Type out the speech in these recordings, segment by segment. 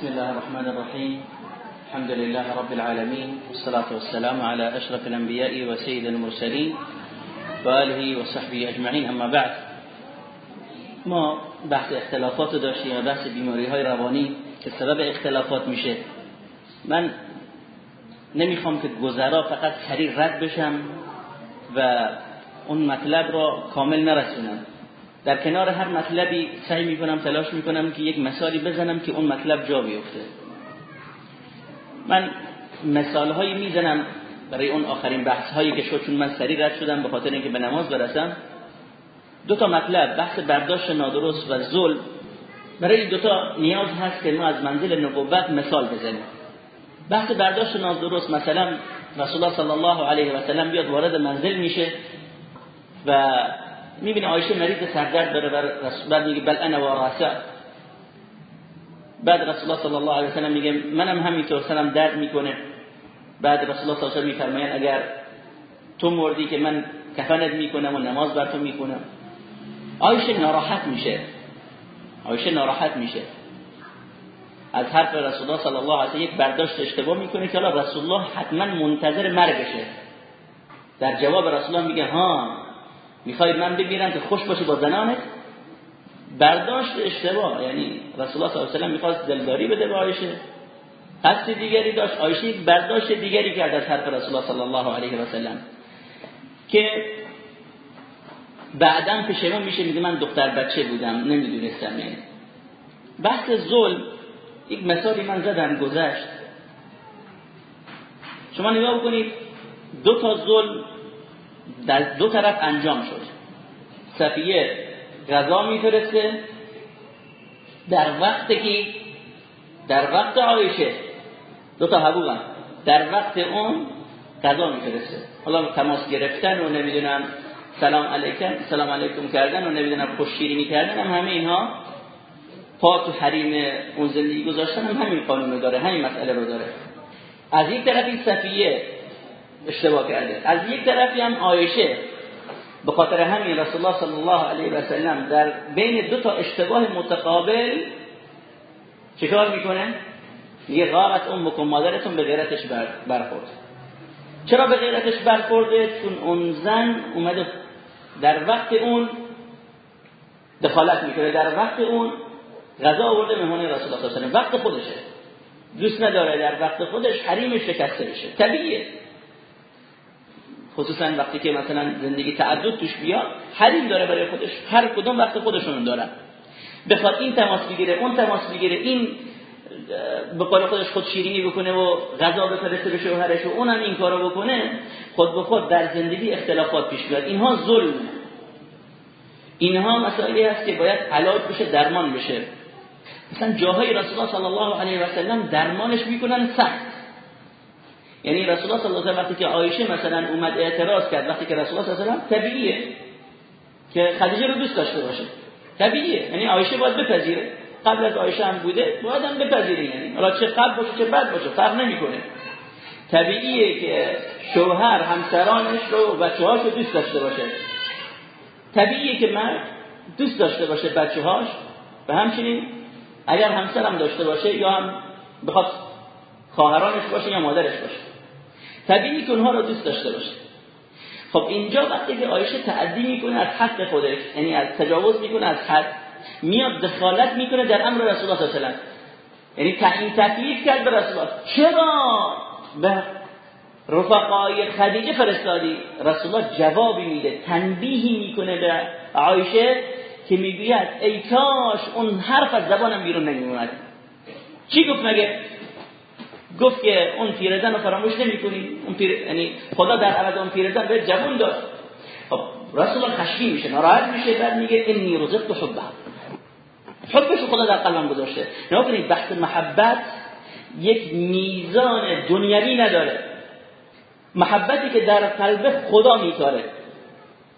بسم الله الرحمن الرحيم. الحمد لله رب العالمين والصلاة والسلام على أشرف الأنبياء وسيد المرسلين وآله وصحبه أجمعين. أما بعد ما بحث اختلافات داشتیم و بحث بیماری های روانی که سبب اختلافات میشه. من نمی‌خوام که گذرا فقط سریع رد بشم و اون مطلب را کامل نرسونم. در کنار هر مطلبی سعی می‌کنم تلاش می‌کنم که یک مثالی بزنم که اون مطلب جا بیفته. من مثال هایی می‌زنم برای اون آخرین بحث هایی که شد چون من سریع رد شدم به خاطر اینکه به نماز برسم. دو تا مطلب بحث برداشت نادرست و ظلم. برای دو تا نیاز هست که ما از منزل نبوت مثال بزنیم. بحث برداشت نادرست مثلا رسول الله صلی الله علیه و سلم بیاد وارد منزل میشه و می‌بینه عایشه مریض سردرد داره بعد میگه بل انا وراسه بعد رسول الله صلی الله علیه و سلم میگه منم همینطور سلام درد می‌کنه. بعد رسول الله صلی الله علیه و سلم میفرمایند اگر تو مردی که من کفنت می‌کنم و نماز بر تو می‌کنم عایشه ناراحت میشه. عایشه ناراحت میشه. از حرف رسول الله صلی الله علیه و یک برداشت اشتباه می‌کنه که رسول الله حتما منتظر مرگشه. در جواب رسول الله میگه ها می‌خواید من بگیرم که خوش باشه با زنانت؟ برداشت اشتباه. یعنی رسول الله صلی الله علیه و می‌خواست دلداری بده به عایشه. قصد دیگری داشت. عایشه یک برداشت دیگری کرد از حرف رسول الله صلی الله علیه و سلم. که بعدا پشیمون میشه میگه من دختر بچه بودم نمی‌دونستم یعنی. بحث ظلم یک مثالی من زدم گذشت. شما نگاه بکنید دو تا ظلم در دو طرف انجام شد. صفیه غذا میفرسته. در وقتی که در وقت عایشه دو تا حبوبن در وقت اون غذا میفرسته. حالا تماس گرفتن و نمی‌دونم سلام علیکم سلام علیکم کردن و نمی‌دونم خوششیرینی کردن هم همه اینها پا تو حریم اون زندگی گذاشتن هم همین قانون داره همین مسئله رو داره. از یک طرفی صفیه اشتباه کرده. از یک طرفی هم عایشه به خاطر همین رسول الله صلی الله علیه و سلم در بین دو تا اشتباه متقابل چیکار می‌کنه؟ میگه غارت امکم مادرتون به غیرتش برخورد. چرا به غیرتش برخورده؟ چون اون زن اومده در وقت اون دخالت می‌کنه. در وقت اون غذا آورده مهمان رسول الله صلی الله علیه و وقت خودشه. دوست نداره در وقت خودش حریمش شکسته بشه. طبیعیه. خصوصا وقتی که مثلا زندگی تعدد توش بیاد حریم داره برای خودش. هر کدوم وقت خودشون دارن. بخواد این تماس بگیره اون تماس بگیره این به قول خودش خود شیرینی بکنه و غذا بفرسته به شوهرش و اونم این کارو بکنه خود به خود در زندگی اختلافات پیش بیاد اینها ظلم. اینها مسائلی هست که باید علاج بشه درمان بشه. مثلا جاهای رسول الله صلی الله علیه و سلم درمانش می‌کنن سخت. یعنی رسول الله صلی الله علیه و وقتی که عایشه مثلا اومد اعتراض کرد وقتی که رسول الله صلی الله علیه و طبیعیه که خدیجه رو دوست داشته باشه. طبیعیه. یعنی عایشه باید بپذیره. قبل از عایشه هم بوده باید هم بپذیره. یعنی حالا چه قبل باشه چه بعد باشه فرق نمی‌کنه. طبیعیه که شوهر همسرانش رو بچه‌هاش رو دوست داشته باشه. طبیعیه که مرد دوست داشته باشه بچه‌هاش. و همچنین اگر همسرم داشته باشه یا هم بخواد خواهرانش باشه یا مادرش باشه. طبیعی که اونها رو دوست داشته باشه. خب اینجا وقتی که عایشه تعدی می‌کنه از حد خودش یعنی از تجاوز می‌کنه از حد میاد دخالت می‌کنه در امر رسول الله صلی الله یعنی تعیین تکلیف کرد به رسول الله. چرا؟ به رفقای خدیجه فرستادی. رسول الله جوابی میده تنبیهی می‌کنه به عایشه که می‌گوید ای کاش اون حرف از زبانم بیرون نمیومد چی گفت مگه؟ گفت که اون پیرزن رو فراموش نمی‌کنی. اون پیر یعنی خدا در عوض اون پیرزن به جوان داد. خب رسول خشمی میشه ناراحت میشه بعد میگه انی رزقت حبها حبش خدا در قلبم گذاشته. نگاه کنید بحث محبت یک میزان دنیوی نداره. محبتی که در قلب خدا میتاره.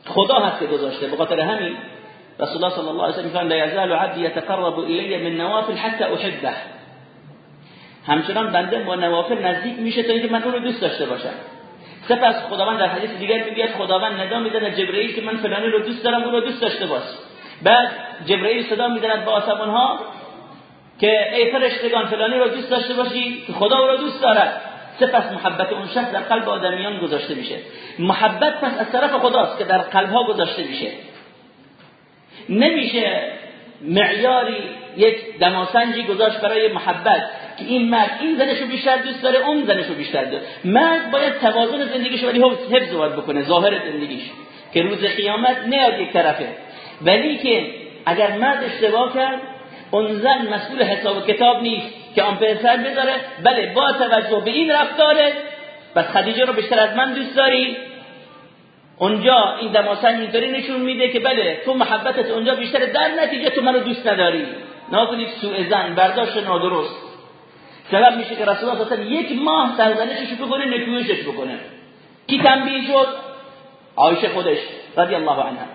خدا هست که گذاشته. به خاطر همین رسول الله صلی الله علیه و سلم لا یزال عبدی یتقرب الی من نوافل حتى احبه. همچنان بنده با نوافل نزدیک میشه تا اینکه من اون رو دوست داشته باشم. سپس خداوند در حدیث دیگر میگه خداوند ندا می‌زنه جبرئیل که من فلانی رو دوست دارم اون رو دوست داشته باش. بعد جبرئیل صدا می‌زند با آسمان ها که ای فرشتگان فلانی را دوست داشته باشی که خدا او را دوست دارد. سپس محبت اون شخص در قلب آدمیان گذاشته میشه. محبت پس از طرف خداست که در قلبها گذاشته میشه. نمیشه معیاری یک دماسنجی گذاشت برای محبت که این مرد این زنشو بیشتر دوست داره اون زنشو بیشتر داره. مرد باید توازن زندگیشو ولی حفظ باید بکنه ظاهر زندگیش. که روز قیامت نیاد یک طرفه. ولی که اگر مرد اشتباه کرد اون زن مسئول حساب کتاب نیست که آن پسر بذاره. بله با توجه به این رفتاره بس خدیجه رو بیشتر از من دوست داری؟ اونجا این دماسن اینطوری نشون میده که بله تو محبتت اونجا بیشتر در نتیجه تو منو دوست نداری. نکنید سوء زن برداشت نادرست. سبب میشه که رسول الله صلی یک ماه سرزنشش بکنه نکویشش بکنه. کی تنبیه شد؟ عایشه خودش رضی الله عنها.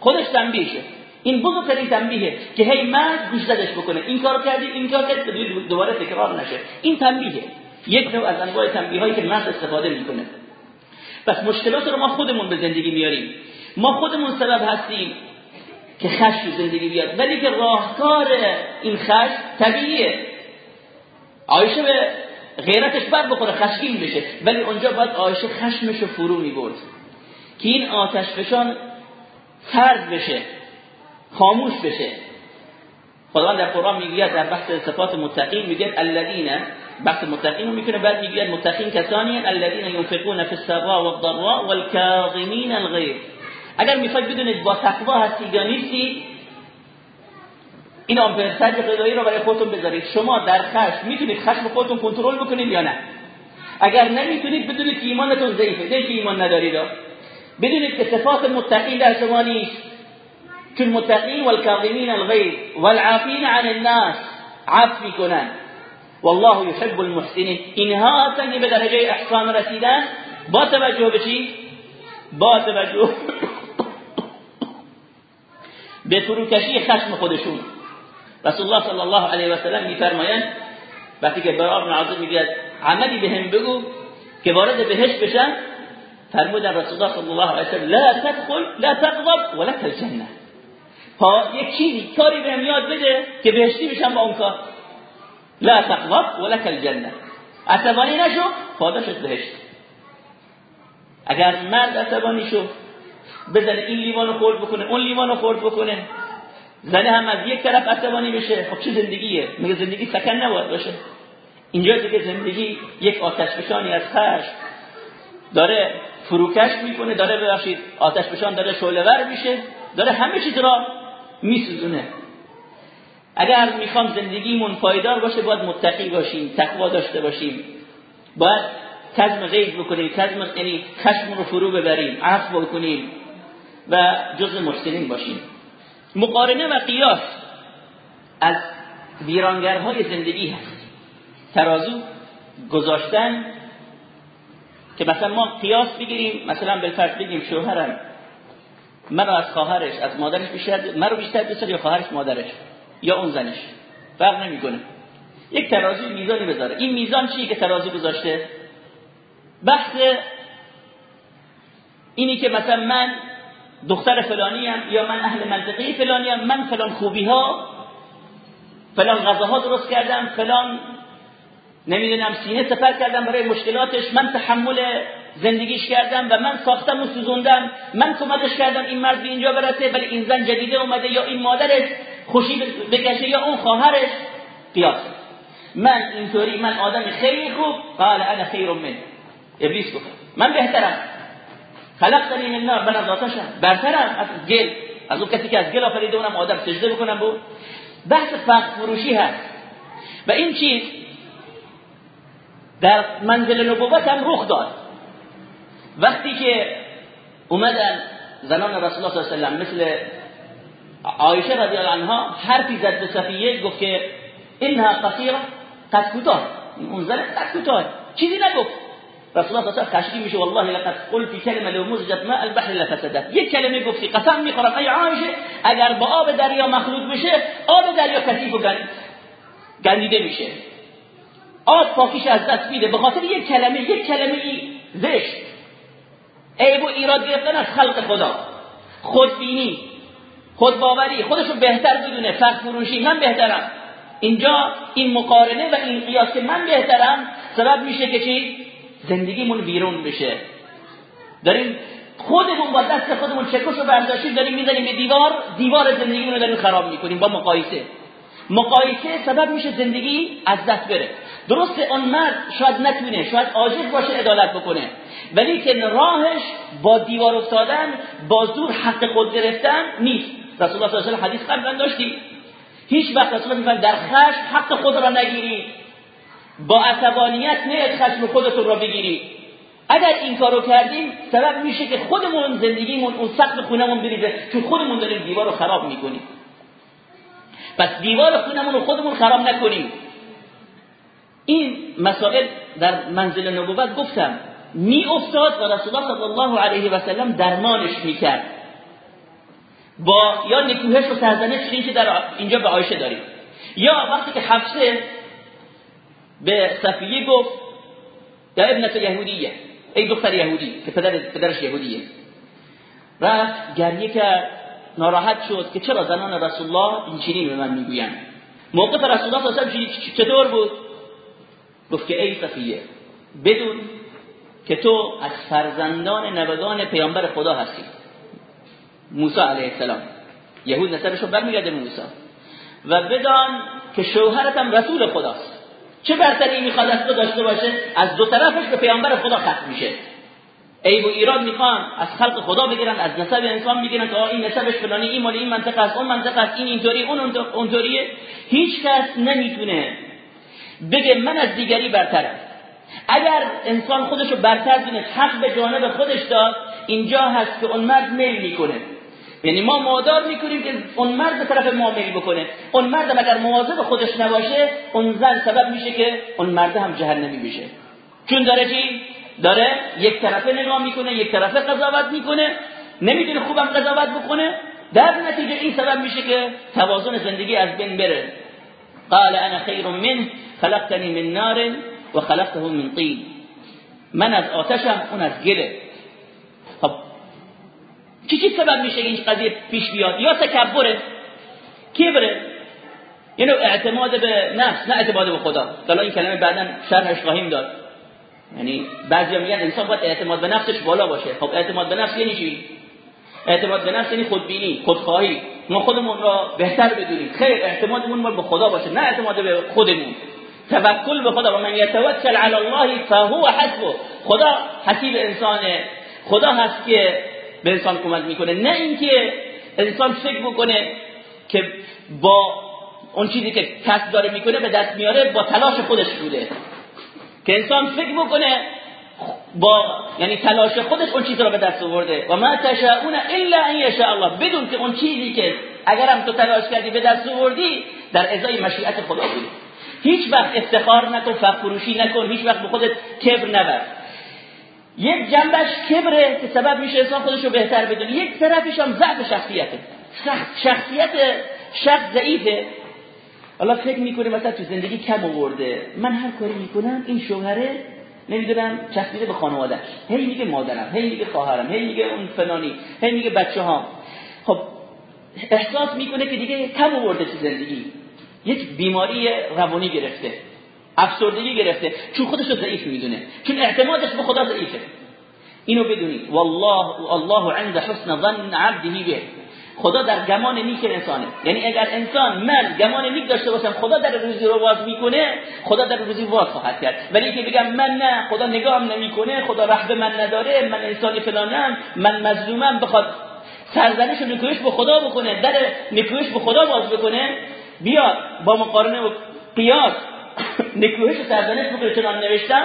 خودش تنبیه شد. این بزرگترین تنبیه که هی مرد گوش زدش بکنه. این کار کردی این کار کردی دوباره تکرار نشه. این تنبیه یک نوع از انواع تنبیه هایی که مرد استفاده می‌کنه. پس مشکلات رو ما خودمون به زندگی میاریم. ما خودمون سبب هستیم که خشم زندگی بیاد. ولی که راهکار این خشم طبیعیه. عایشه به غیرتش بر بخوره خشمگین بشه ولی اونجا باید عایشه خشمش رو فرو می‌برد. که این آتش فشان سرد بشه خاموش بشه. خداوند در قرآن می‌گوید در بحث صفات متقین میگه الذین بحث متقین رو می‌کنه بعد می‌گوید متقین کسانی الذین ينفقون فی السراء والضراء والكاظمین الغیظ اگر می‌خواید بدونید با تقوا هستی یا نیستی این آمپرسنج غذایی رو برای خودتون بذارید شما در خشم می‌تونید خشم خودتون کنترل بکنید یا نه اگر نمی‌تونید بدونید که ایمانتون ضعیفه نه که ایمان ندارید بدونید که صفات متقین در شما نیست چون متقین والکاظمین الغیظ والعافین عن الناس. عفو می‌کنن. والله يحب المحسنین اینها هستن به درجه احسان رسیدن. با توجه به چی؟ با توجه به فروکشی خشم خودشون. رسول الله صلی الله علیه و سلم میفرمایند وقتی که برای بن عازب میگه عملی بهم بگو که وارد بهش بشن. فرمودن رسول الله صلی الله علیه و سلم لا تدخل لا تغضب ولك الجنه ها یک چیزی کاری بهم یاد بده که بهشتی بشم با اون کار. لا تغضب ولك الجنه عصبانی نشو پاداشت بهشت. اگر مرد عصبانی شو بزنه این لیوانو خورد بکنه اون لیوانو خورد بکنه. زنه هم از یک طرف عصبانی بشه. خب چه زندگیه؟ میگه زندگی سکن نباید باشه؟ اینجا دیگه زندگی یک آتش فشانی از خشم داره فروکش می‌کنه داره ببخشید آتش فشان داره شعله ور میشه داره همه چیز را میسوزونه. اگر می‌خوام زندگیمون پایدار باشه باید متقی باشیم تقوا داشته باشیم. باید کزم غیب بکنیم کزم یعنی خشم رو فرو ببریم عفو بکنیم و جزء محسنین باشیم. مقارنه و قیاس از ویرانگرهای زندگی هست. ترازو گذاشتن که مثلا ما قیاس بگیریم مثلا بالفرض بگیم شوهرم منو از خواهرش از مادرش بیشتر منو بیشتر دوست یا خواهرش مادرش یا اون زنش. فرق نمی‌کنه. یک ترازو میزانی بذاره. این میزان چیه که ترازو گذاشته؟ بحث اینی که مثلا من دختر فلانی هم یا من اهل منطقه فلانی هم من فلان خوبی ها فلان غذاها درست کردم فلان نمی‌دونم سینه سفر کردم برای مشکلاتش من تحمل زندگیش کردم و من ساختم و سوزوندم. من کمکش کردم. این مرد به اینجا برسه ولی این زن جدیده اومده یا این مادرش خوشی بکشه یا اون خواهرش. قیاس. من اینطوری من آدم خیلی خوب. قال انا خیر من ابلیس گفت من بهترم. خلقتنی من نار من از آتشم. برترم. از گل. از اون کسی که از گل آفریده اونم آدم سجده بکنم بود. بحث فقر فروشی هست. و این چیز در منزل نبوت هم رخ داد. وقتی که اومدن زنان رسول الله صلی الله علیه و مثل عایشه رضی الله عنها حرفی زد به صفیه گفت که اینها قصیره قد کوتاه. اون زن قد کوتاه. چیزی نگفت. رسول الله صلی الله علیه و میشه والله لقد قلت كلمه لو مزجت ماء البحر لفسدت یک کلمه گفتی قسم می‌خورم ای عایشه اگر با آب دریا مخلوط بشه آب دریا کثیف و گندیده میشه. آب پاکیش از دست میده. به خاطر یک کلمه یک کلمه ای زشت. عیب و ایراد گرفتن از خلق خدا. خودبینی خودباوری خودشو بهتر بدونه فرق فروشی من بهترم. اینجا این مقارنه و این قیاس که من بهترم سبب میشه که چی؟ زندگیمون بیرون بشه. داریم خودمون با دست خودمون چکش و برداشتیم داریم می‌زنیم به دیوار دیوار زندگیمون رو داریم خراب می‌کنیم با مقایسه. مقایسه سبب میشه زندگی از دست بره. درسته اون مرد شاید نتونه شاید عاجز باشه عدالت بکنه. ولی که راهش با دیوار افتادن با زور حق خود گرفتن نیست. رسول الله صلی الله علیه و حدیث قبلا داشتی؟ هیچ وقت رسول الله در خشم حق خود را نگیری. با عصبانیت نه خشم خودتون را بگیری. اگر این کارو کردیم سبب میشه که خودمون زندگیمون اون سقف خونمون بریزه. چون خودمون داریم دیوار رو خراب می‌کنیم. پس دیوار خونمون رو خودمون خراب نکنیم. این مسائل در منزل نبوت گفتم. می افتاد و رسول الله صلی الله علیه و سلم درمانش می‌کرد. با یا نکوهش و سرزنش که در اینجا به عایشه داریم. یا وقتی که حفصه به صفیه گفت یا ابنت یهودیه ای دختر یهودی که پدر پدرش یهودیه. رفت گریه کرد ناراحت شد که چرا زنان رسول الله این چینی به من می‌گویند؟ موقف رسول الله صلی الله چطور بود؟ گفت که ای صفیه بدون که تو از فرزندان نوگان پیامبر خدا هستی. موسی علیه السلام. یهود نسبش رو برمیگرده موسی. و بدان که شوهرت هم رسول خداست. چه برتری می‌خواد از تو داشته باشه؟ از دو طرفش به پیامبر خدا ختم میشه. ای و ایران می‌خوان از خلق خدا بگیرن از نسب انسان بگیرن که این نسبش فلانی این مال این منطقه است اون منطقه است این اینطوری اون اونطوریه. هیچ کس نمی‌تونه بگه من از دیگری برترم. اگر انسان خودشو برتر دونه حق به جانب خودش داد اینجا هست که اون مرد میل می‌کنه. یعنی ما مادار می‌کنیم که اون مرد به طرف ما میل بکنه. اون مرد اگر مواظب خودش نباشه اون زن سبب میشه که اون مرد هم جهنمی بشه. چون داره چی؟ داره یک طرفه نگاه می‌کنه یک طرفه قضاوت می‌کنه. نمی‌دونه خوبم قضاوت بکنه. در نتیجه این سبب میشه که توازن زندگی از بین بره. قال انا خیر منه خلقتنی من نار. و خلقته من طین. من از آتشم اون از گله. خب چی چی سبب میشه این قضیه پیش بیاد؟ یا تکبره؟ کبره یعنی اعتماد به نفس نه اعتماد به خدا. حالا این کلمه بعدا شرحش خواهیم داد. یعنی بعضی میگن انسان باید اعتماد به نفسش بالا باشه. خب اعتماد به نفس یعنی چی؟ اعتماد به نفس یعنی خودبینی خودخواهی. ما خودمون را بهتر بدونیم. خیر اعتمادمون به خدا باشه نه اعتماد به خودمون. توکل به خدا. و من یتوکل علی الله فهو حسبه. خدا حسیب انسانه. خدا هست که به انسان کمک می‌کنه. نه اینکه انسان فکر بکنه که با اون چیزی که کسب داره می‌کنه به دست میاره با تلاش خودش بوده. که انسان فکر بکنه با یعنی تلاش خودش اون چیز رو به دست آورده. و ما تشاؤون الا ان یشاء الله. بدون که اون چیزی که اگرم تو تلاش کردی به دست آوردی در ازای مشیت خدا بود هیچ وقت افتخار نکن فخروشی نکن هیچ وقت به خودت کبر نبر. یک جنبش کبره که سبب میشه انسان خودش رو بهتر بدونه. یک طرفش هم ضعف شخصیته. شخصیت شخص ضعیفه. حالا فکر می‌کنه مثلا تو زندگی کم آورده. من هر کاری می‌کنم این شوهره نمی‌دونم چسبیده به خانوادهش. هی میگه مادرم هی میگه خواهرم هی میگه اون فلانی هی میگه بچه ها خب احساس می‌کنه که دیگه کم آورده تو زندگی. یک بیماری روانی گرفته افسردگی گرفته چون خودش رو ضعیف می‌دونه چون اعتمادش به خدا ضعیفه. اینو بدونید والله الله عند حسن ظن عبده به خدا در گمان نیک انسانه. یعنی اگر انسان من گمان نیک داشته باشم خدا در روزی رو باز می‌کنه خدا در روزی باز خواهد کرد. ولی که بگم من نه خدا نگاهم نمی‌کنه خدا رحم من نداره من انسانی فلانم من مظلومم بخواد سرزنش و نکوهش به خدا بکنه در نکوهش به خدا باز بکنه بیا با مقارنه و قیاس نکوهش و سرزنش چنان نوشتم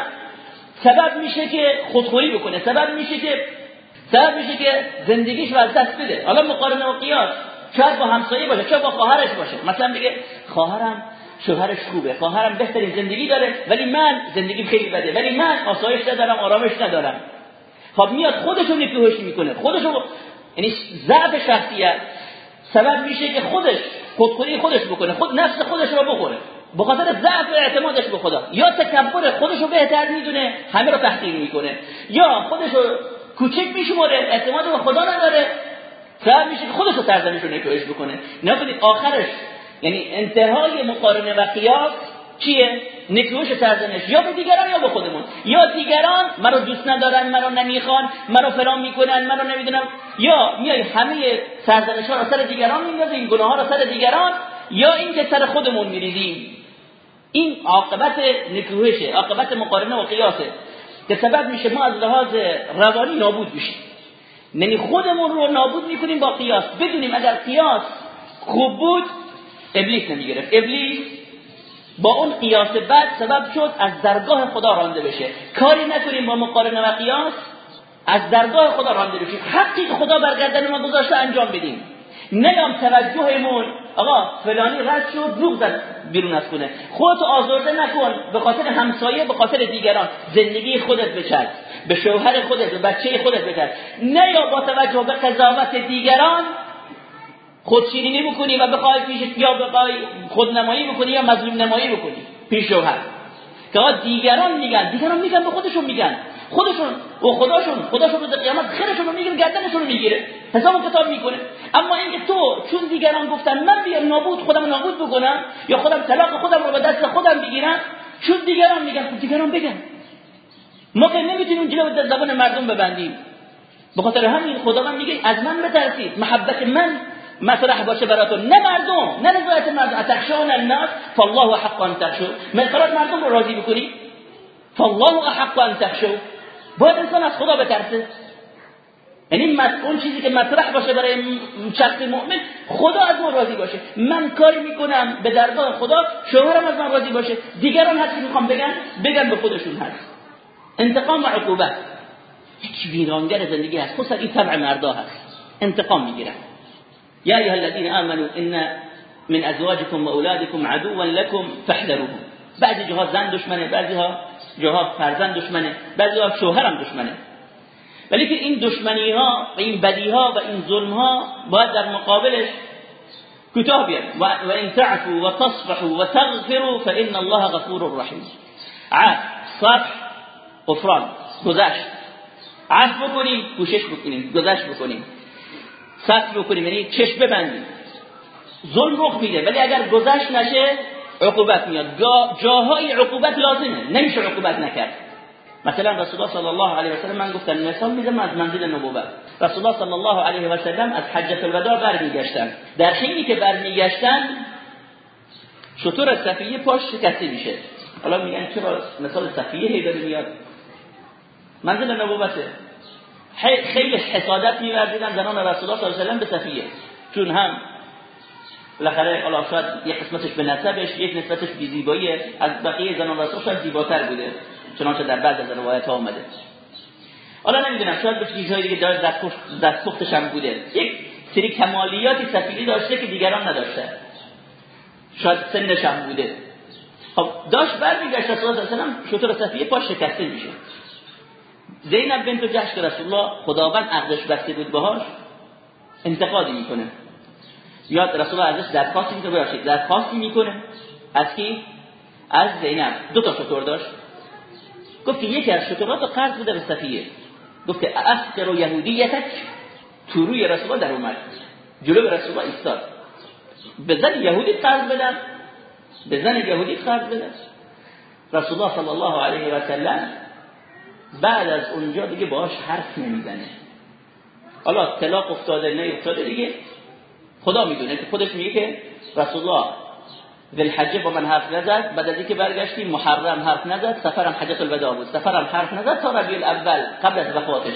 سبب میشه که خودخوری بکنه سبب میشه که سبب میشه که زندگیش رو از دست بده. حالا مقارنه و قیاس شاید با همسایه باشه شاید با خواهرش باشه. مثلا بگه خواهرم شوهرش خوبه خواهرم بهترین زندگی داره ولی من زندگی خیلی بده ولی من آسایش ندارم آرامش ندارم. خب میاد خودشو نکوهش می‌کنه خودشو یعنی ضعف شخصیت. سبب میشه که خودش خودخوری خودش بکنه. خود نفس خودش رو بخوره. به خاطر ضعف اعتمادش به خدا. یا تکبر خودش رو بهتر می‌دونه همه رو تحقیر می‌کنه. یا خودش رو کوچک میشموره اعتماد به خدا نداره. سبب میشه خودش رو سرزنش رو نکوهش بکنه. نکنید آخرش یعنی انتهای مقارنه و قیاس چیه؟ نکوش سرزنش. یا به دیگران یا به خودمون. یا دیگران مرا دوست ندارن مرا نمی‌خوان مرا فرام می‌کنن مرا نمی‌دونم. یا میای همه سرزنش ها را سر دیگران میندازیم گناه ها را سر دیگران یا اینکه سر خودمون میریزیم. این عاقبت نکوهشه عاقبت مقارنه و قیاسه. که سبب میشه ما از لحاظ روانی نابود بشیم. یعنی خودمون رو نابود می‌کنیم با قیاس. بدونیم اگر قیاس خوب بود ابلیس نمی‌گرفت. ابلیس با اون قیاس بد سبب شد از درگاه خدا رانده بشه. کاری نکنیم با مقارنه و قیاس از درگاه خدا رانده بشیم. حقی خدا برگردن ما گذاشته انجام بدیم. نیام توجهمون آقا فلانی رد شد روغ زد بیرون از خونه. خودت آزرده نکن به خاطر همسایه به خاطر دیگران. زندگی خودت بچرد به شوهر خودت به بچه خودت بچرد. نیا با توجه به قضاوت دیگران خودشیرینی بکنی و بخوای پیش یا بخوای خودنمایی بکنی یا مظلوم نمایی بکنی. پیش شوهر. که دیگران میگن دیگران میگن به خودشون میگن. خودشون و خداشون خداشون روز قیامت خیرشون رو می‌گیره گردنشون رو می‌گیره. حساب کتاب می‌کنه. اما اینکه تو چون دیگران گفتن من بیام نابود خودم نابود بکنم یا خودم طلاق خودم رو به دست خودم بگیرم چون دیگران میگن خب دیگران بگن. ما که نمی‌تونیم جلو زبان مردم ببندیم. به خاطر همین خداوند میگه از من بترسید. محبت من مطرح باشه براتون. نه مردم نه رضایت مردم. اتخشون الناس فالله حق ان تخشوا. مثلا مردم رو راضی بکنی؟ فالله احق ان تخشوا. باید انسان از خدا بترسه. یعنی اون چیزی که مطرح باشه برای شخص مؤمن خدا از ما راضی باشه. من کاری می‌کنم به درگاه خدا شوهرم از من راضی باشه. دیگران هر چیزی می‌خوام بگن بگن به خودشون هست. انتقام و عقوبت. یک ویرانگر زندگی هست. خصوصا این طبع مردا هست. انتقام می‌گیرن. یا ایها الذين آمنوا ان من ازواجكم و اولادكم عدوا لكم فاحذروهم. بعضی جاها زن دشمنه بعضی ها فرزند دشمنه بعضی ها شوهرم دشمنه. ولی که این دشمنی ها و این بدی ها و این ظلم ها باید در مقابلش کوتاه بیاد و ان تعفوا و تصفحوا و فان الله غفور رحیم. عفو صفح غفران گذشت. عفو بکنیم کوشش بکنیم گذشت بکنیم. سطر بکنیم. یعنی چشم ببندیم. ظلم رخ میده. ولی اگر گذشت نشه عقوبت میاد. جاهای عقوبت لازمه. نمیشه عقوبت نکرد. مثلا رسول الله صلی الله علیه و سلم من گفتم مثال میدم از منزل نبوت. رسول الله صلی الله علیه و سلم از حجۃ الوداع برمیگشتن. در حینی که برمیگشتن شطور صفیه پاش شکسته میشه. حالا میگن چرا مثال صفیه هی میاد؟ منزل نبوته. خیلی حسادت می‌ورزیدن زنان رسول الله صلی الله علیه و سلم به صفیه. چون هم بالاخره حالا شاید یک قسمتش به نسبش یک نسبتش به زیبایی از بقیه زنان رسول شاید زیباتر بوده چنانچه در بعض از روایت ها اومده. حالا نمی‌دونم شاید به چیزهای دیگه داره دستپختش هم بوده. یک سری کمالیاتی صفیه داشته که دیگران نداشته. شاید سنش هم بوده. خب داشت برمیگشت رسول الله صلی الله علیه و شطور صفیه پاش شکسته میشه زینب بنت جحش که رسول الله خداوند عقدش بسته بود باهاش انتقادی می‌کنه. یاد رسول الله ازش درخواستی می‌کنه باشید درخواستی می‌کنه. از کی؟ از زینب. دو تا شطور داشت. گفت که یکی از شطورات قرض بده به صفیه. گفت که افقر و تو روی رسول الله در اومد. جلو رسول الله ایستاد. به زن یهودی قرض بدم به زن یهودی قرض بدم رسول الله صلی الله علیه و سلم بعد از اونجا دیگه باهاش حرف نمی‌زنه. حالا طلاق افتاده نه افتاده دیگه. خدا می‌دونه. که خودش میگه که رسول الله ذل با من حرف نزد. بعد از اینکه برگشتیم محرم حرف نزد. سفرم حجت الوداع بود. سفرم حرف نزد تا ربیع الاول قبل از وفاتش.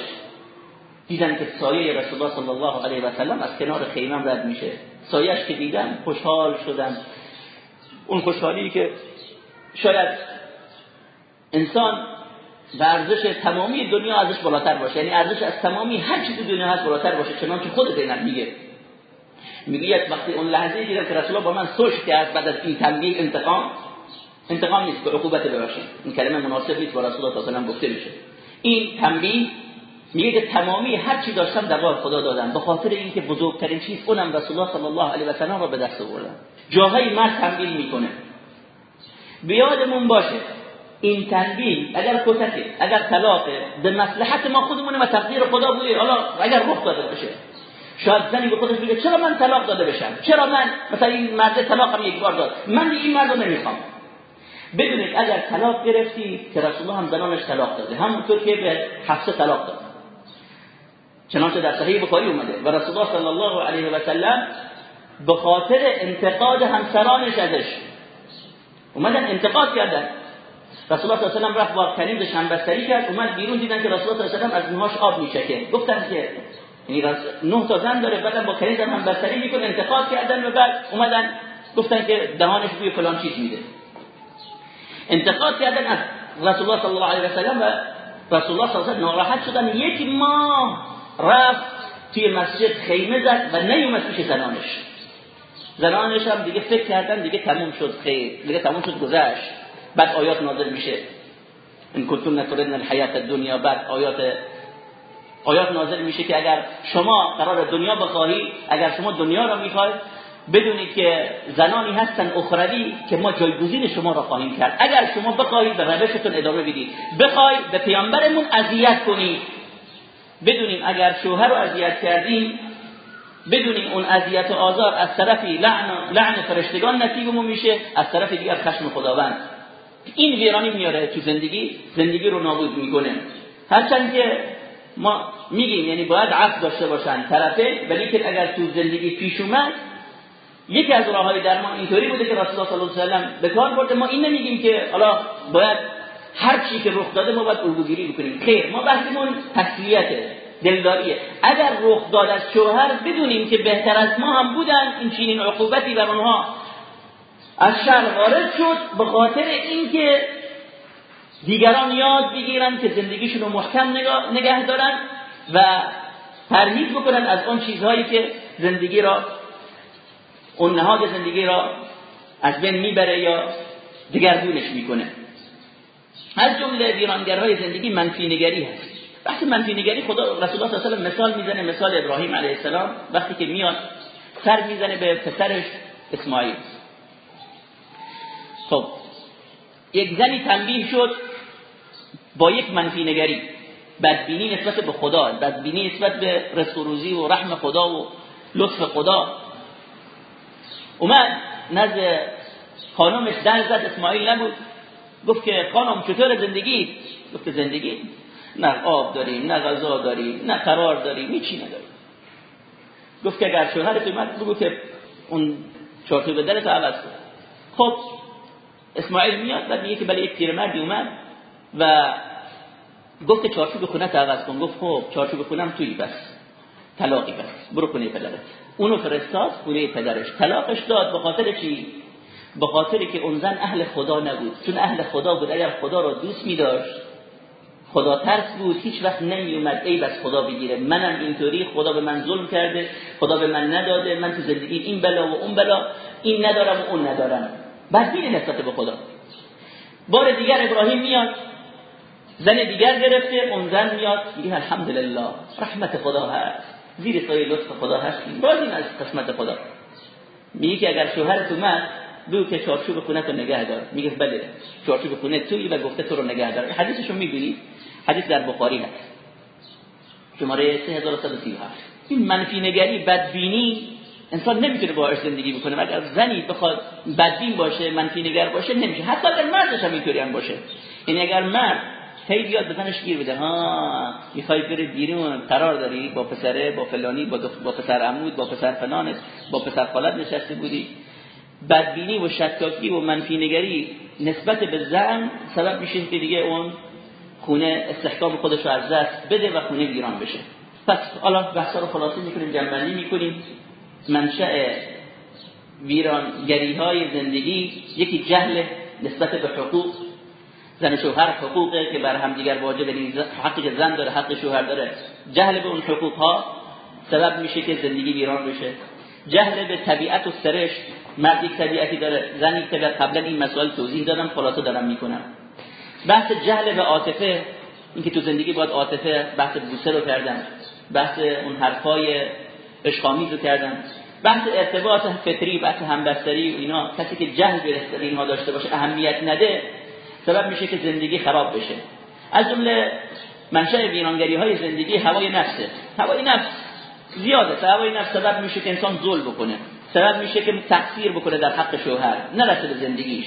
دیدن که سایه رسول الله صلی الله علیه و سلم از کنار خیمم رد میشه. سایهش که دیدم خوشحال شدم. اون خوشحالی که شاید انسان و ارزش تمامی دنیا ازش بالاتر باشه. یعنی ارزش از تمامی هر چیز دنیا هست بالاتر باشه چنانکه خود زینب میگه. میگه وقتی اون لحظه دیدم که رسول الله با من صلح کرد بعد از این تنبیه انتقام انتقام نیست که عقوبت ببخشید. این کلمه مناسب نیست با رسول الله صلی الله گفته میشه. این تنبیه میگه که تمامی هر چی داشتم در راه خدا دادم. به خاطر اینکه بزرگترین چیز اونم رسول الله صلی الله علیه و سلم را به دست آوردم. جاهای مرد تنبیه می‌کنه. بیادمون باشه. این تنبیه اگر کتکه اگر طلاقه به مصلحت ما خودمونه و تقدیر خدا بوده حالا اگر رخ داده باشه. شاید زنی به خودش بگه چرا من طلاق داده بشم؟ چرا من مثلا این مرد طلاقم یک بار داد؟ من این مرد نمی‌خوام. بدونید اگر طلاق گرفتی که رسول الله هم زنانش طلاق داده همونطور که به حفصه طلاق داد چنانچه در صحیح بخاری اومده و رسول الله صلی الله علیه و سلم به خاطر انتقاد همسرانش ازش. اومدن انتقاد کردن. رسول الله صلی الله علیه و رفت با کنیزش هم بستری کرد اومد بیرون دیدن که رسول الله صلی الله علیه و از آب میچکه. گفتن که یعنی نه تا زن داره بعد با کنیز هم بستری می‌کنه انتقاد کردن و بعد اومدن گفتن که دهانش بوی فلان چیز میده. انتقاد کردن از رسول الله صلی الله علیه و سلم و رسول الله صلی الله علیه و ناراحت شدن. یک ماه رفت توی مسجد خیمه زد و نیومد پیش زنانش. زنانش هم دیگه فکر کردن دیگه تموم شد خیر دیگه تموم شد گذشت. بعد آیات نازل میشه. ان کنتم تردن الحیات الدنیا. بعد آیات آیات نازل میشه که اگر شما قرار دنیا بخواهی اگر شما دنیا را می‌خواهید بدونید که زنانی هستن اخروی که ما جایگزین شما را خواهیم کرد. اگر شما بخواهید به روشتون ادامه بدید. بخواهید به پیامبرمون اذیت کنید. بدونیم اگر شوهر رو اذیت کردیم بدونیم اون اذیت آزار از طرفی لعن لعن فرشتگان نصیبمون میشه از طرف دیگر خشم خداوند. این ویرانی میاره تو زندگی زندگی رو نابود می‌کنه. هرچند که ما میگیم یعنی باید عفو داشته باشن طرفه ولی که اگر تو زندگی پیش اومد یکی از راه های درمان اینطوری بوده که رسول الله صلی الله علیه و سلم به کار برده. ما این نمیگیم که حالا باید هر چی که رخ داده ما باید الگوگیری بکنیم. خیر ما بحثمون تسلیته دلداریه. اگر رخ داد از شوهر بدونیم که بهتر از ما هم بودن. این چنین عقوبتی بر اونها از شر وارد شد به خاطر اینکه دیگران یاد بگیرن که زندگیشون رو محکم نگه دارن و پرهیز بکنن از اون چیزهایی که زندگی را اون نهاد زندگی را از بین می‌بره یا دگرگونش می‌کنه. از جمله ویرانگرهای زندگی منفی نگری هست. وقتی منفی نگری خدا رسول الله صلی الله علیه و مثال می‌زنه مثال ابراهیم علیه السلام وقتی که میاد سر می‌زنه به پسرش اسماعیل. خب یک زنی تنبیه شد با یک منفی نگری. بدبینی نسبت به خدا بدبینی نسبت به رزق و روزی و رحم خدا و لطف خدا. اومد نزد خانمش در زد اسماعیل نبود. گفت که خانم چطور زندگی؟ گفت که زندگی؟ نه آب داریم نه غذا داریم نه قرار داریم هیچی نداریم. گفت که اگر شوهرت اومد بگو که اون چارچوب درت عوض کن. خب اسماعیل میاد بعد میگه که بله یک پیرمردی اومد و گفت چارچوب خونه عوض کن. گفت خب چارچوب خونم توی بس طلاقی بس برو خونه پدرت. اونو فرستاد خونه پدرش. طلاقش داد به خاطر چی؟ به خاطر که اون زن اهل خدا نبود. چون اهل خدا بود اگر خدا را دوست می داشت خدا ترس بود هیچ وقت نمی اومد ای بس خدا بگیره. منم اینطوری خدا به من ظلم کرده خدا به من نداده من تو زندگی این بلا و اون بلا این ندارم و اون ندارم. بدبین نسبت به خدا. بار دیگر ابراهیم میاد زن دیگر گرفته اون زن میاد میگه الحمدلله رحمت خدا هست. زیر سایه لطف خدا هستیم راضیم از قسمت خدا. میگه که اگر شوهرت اومد بگو که چارچوب خونه تو نگه دار. میگه بله چارچوب خونه توی و گفته تو رو نگه دار. حدیثشو می‌دونید حدیث در بخاری هست. شماره 3137 این منفی نگری بدبینی انسان نمی‌تونه باهاش زندگی بکنه. اگر زنی بخواد بدبین باشه منفی نگر باشه نمیشه. حتی اگر مردش هم اینطوری هم باشه. یعنی اگر مرد هی بیاد بزنش گیر بده. ها می‌خوای بری بیرون قرار داری با پسره با فلانی با, با پسر عمود با پسر فلانت با پسر خالت نشسته بودی. بدبینی و شکاکی و منفی نگری نسبت به زن سبب میشه که دیگه اون خونه استحکام خودش رو از دست بده و خونه ویران بشه. پس حالا بحثا رو خلاصه می‌کنیم جنبندی می‌کنیم. منشأ ویرانگری های زندگی یکی جهل نسبت به حقوق. زن شوهر حقوقه که بر هم دیگر واجب یعنی حقی که زن داره حق شوهر داره. جهل به اون حقوق ها سبب میشه که زندگی ویران بشه. جهل به طبیعت و سرش. مرد یک طبیعتی داره زن یک طبیعت. قبلا این مسائل توضیح دادم خلاصه دارم می‌کنم. بحث جهل به عاطفه اینکه تو زندگی باید عاطفه بحث بوسه رو کردم بحث اون حرفای عشقامیز رو کردم بحث ارتباط فطری بحث همبستری و اینا کسی که جهل به اینها داشته باشه اهمیت نده سبب میشه که زندگی خراب بشه. از جمله منشأ ویرانگری های زندگی هوای نفسه هوای نفس زیاده. هوای نفس سبب میشه که انسان ظلم بکنه. سبب میشه که تقصیر بکنه در حق شوهر. نرسه به زندگیش.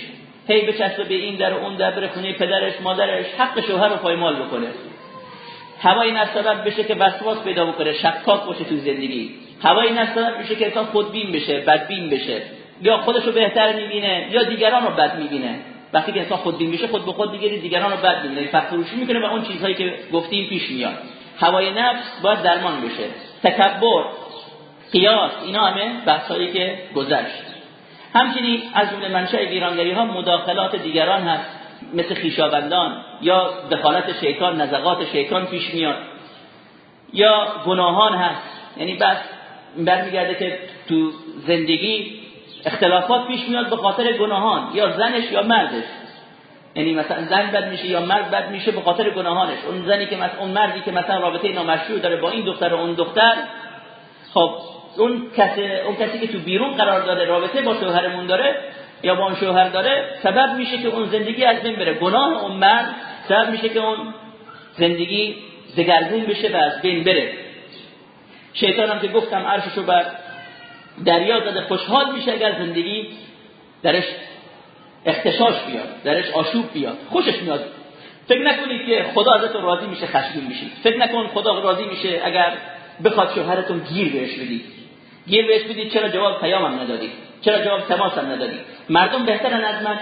هی بچسبه به این در اون در بره خونه پدرش مادرش حق شوهر رو پایمال بکنه. هوای نفس سبب بشه که وسواس پیدا بکنه شکاک باشه تو زندگی. هوای نفس میشه که انسان خودبین بشه بدبین بشه. یا خودش رو بهتر می‌بینه یا دیگران رو بد می‌بینه. وقتی که انسان خودبین بشه خود به خود دیگه دیگران رو بد می‌بینه. فروشی می‌کنه و اون چیزهایی که گفتیم پیش میاد. هوای نفس باید درمان بشه. تکبر قیاس اینا همه بحثایی که گذشت. همچنین از جمله منشأ ویرانگری ها مداخلات دیگران هست. مثل خیشاوندان یا دخالت شیطان نزغات شیطان پیش میاد. یا گناهان هست. یعنی بس برمیگرده که تو زندگی اختلافات پیش میاد به خاطر گناهان یا زنش یا مردش. یعنی مثلا زن بد میشه یا مرد بد میشه به خاطر گناهانش. اون زنی که مثلا اون مردی که مثلا رابطه نامشروع داره با این دختر و اون دختر خب اون کسی اون کسی که تو بیرون قرار داره رابطه با شوهرمون داره یا با اون شوهر داره سبب میشه که اون زندگی از بین بره. گناه اون مرد سبب میشه که اون زندگی دگرگون بشه و از بین بره. شیطان هم که گفتم عرششو بر دریا زده خوشحال میشه اگر زندگی درش اختشاش بیاد درش آشوب بیاد خوشش میاد. فکر نکنید که خدا ازتون راضی میشه خشمگین میشید. فکر نکن خدا راضی میشه اگر بخواد شوهرتون گیر بهش بدید. گیر بهش بدید چرا جواب پیامم ندادی؟ چرا جواب تماسم ندادی؟ مردم بهترن از من؟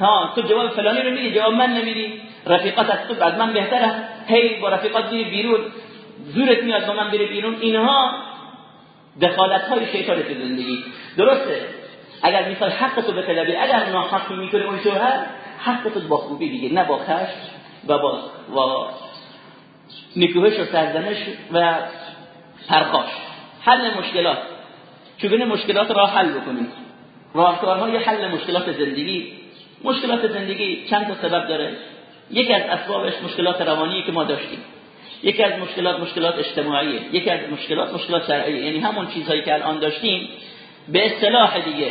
ها تو جواب فلانی رو میدی؟ جواب من نمیدی؟ رفیقات از تو از من بهتره هی با رفیقات بیرون. زورت میاد با من بری بیرون اینها دخالت های شیطان تو زندگی. درسته؟ اگر می‌خوای حق تو بطلبی اگر ناحقی می‌کنه اون شوهر حق تو با خوبی دیگه نه با خشم و با, با نکوهش و سرزنش و پرخاش. حل مشکلات. چگونه مشکلات را حل بکنیم؟ راهکارهای حل مشکلات زندگی. مشکلات زندگی چند تا سبب داره؟ یکی از اسبابش مشکلات روانی که ما داشتیم. یکی از مشکلات مشکلات اجتماعیه. یکی از مشکلات مشکلات شرعیه. یعنی همون چیزهایی که الان داشتیم به اصطلاح دیگه.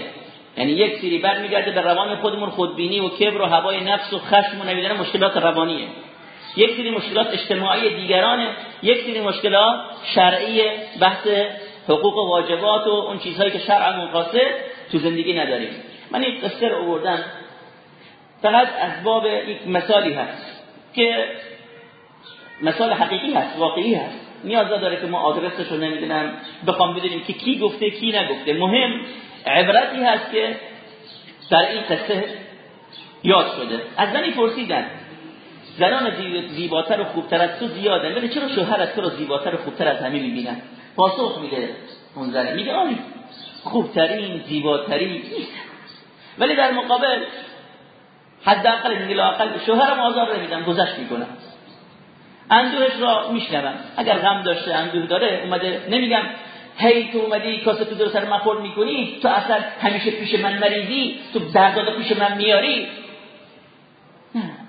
یعنی یک سری برمیگرده به روان خودمون خودبینی و کبر و هوای نفس و خشم و نمی‌دونم مشکلات روانیه. یک سری مشکلات اجتماعی دیگرانه. یک سری مشکلات شرعی بحث حقوق و واجبات و اون چیزهایی که شرع منقاصه تو زندگی نداریم. من این قصه رو آوردم. فقط از باب یک مثالی هست که مثال حقیقی هست واقعی هست. نیاز داره که ما آدرسش رو نمی‌دونم بخوام بدونیم که کی گفته کی نگفته. مهم عبرتی هست که در این قصه یاد شده. از زنی پرسیدن زنان زیباتر و خوبتر از تو زیادن. ولی چرا شوهر از تو رو زیباتر و خوبتر از همه می‌بینن؟ پاسخ میده اون زن میگه آی خوبترین زیباترین. ولی در مقابل حداقل میگه لاقل شوهرم آزار نمیدم گذشت می‌کنم. اندوهش را میشنوم اگر غم داشته اندوه داره اومده نمیگم هی تو اومدی کاسه تو در سر من می‌کنی؟ تو اصلا همیشه پیش من مریضی تو دردادا پیش من میاری؟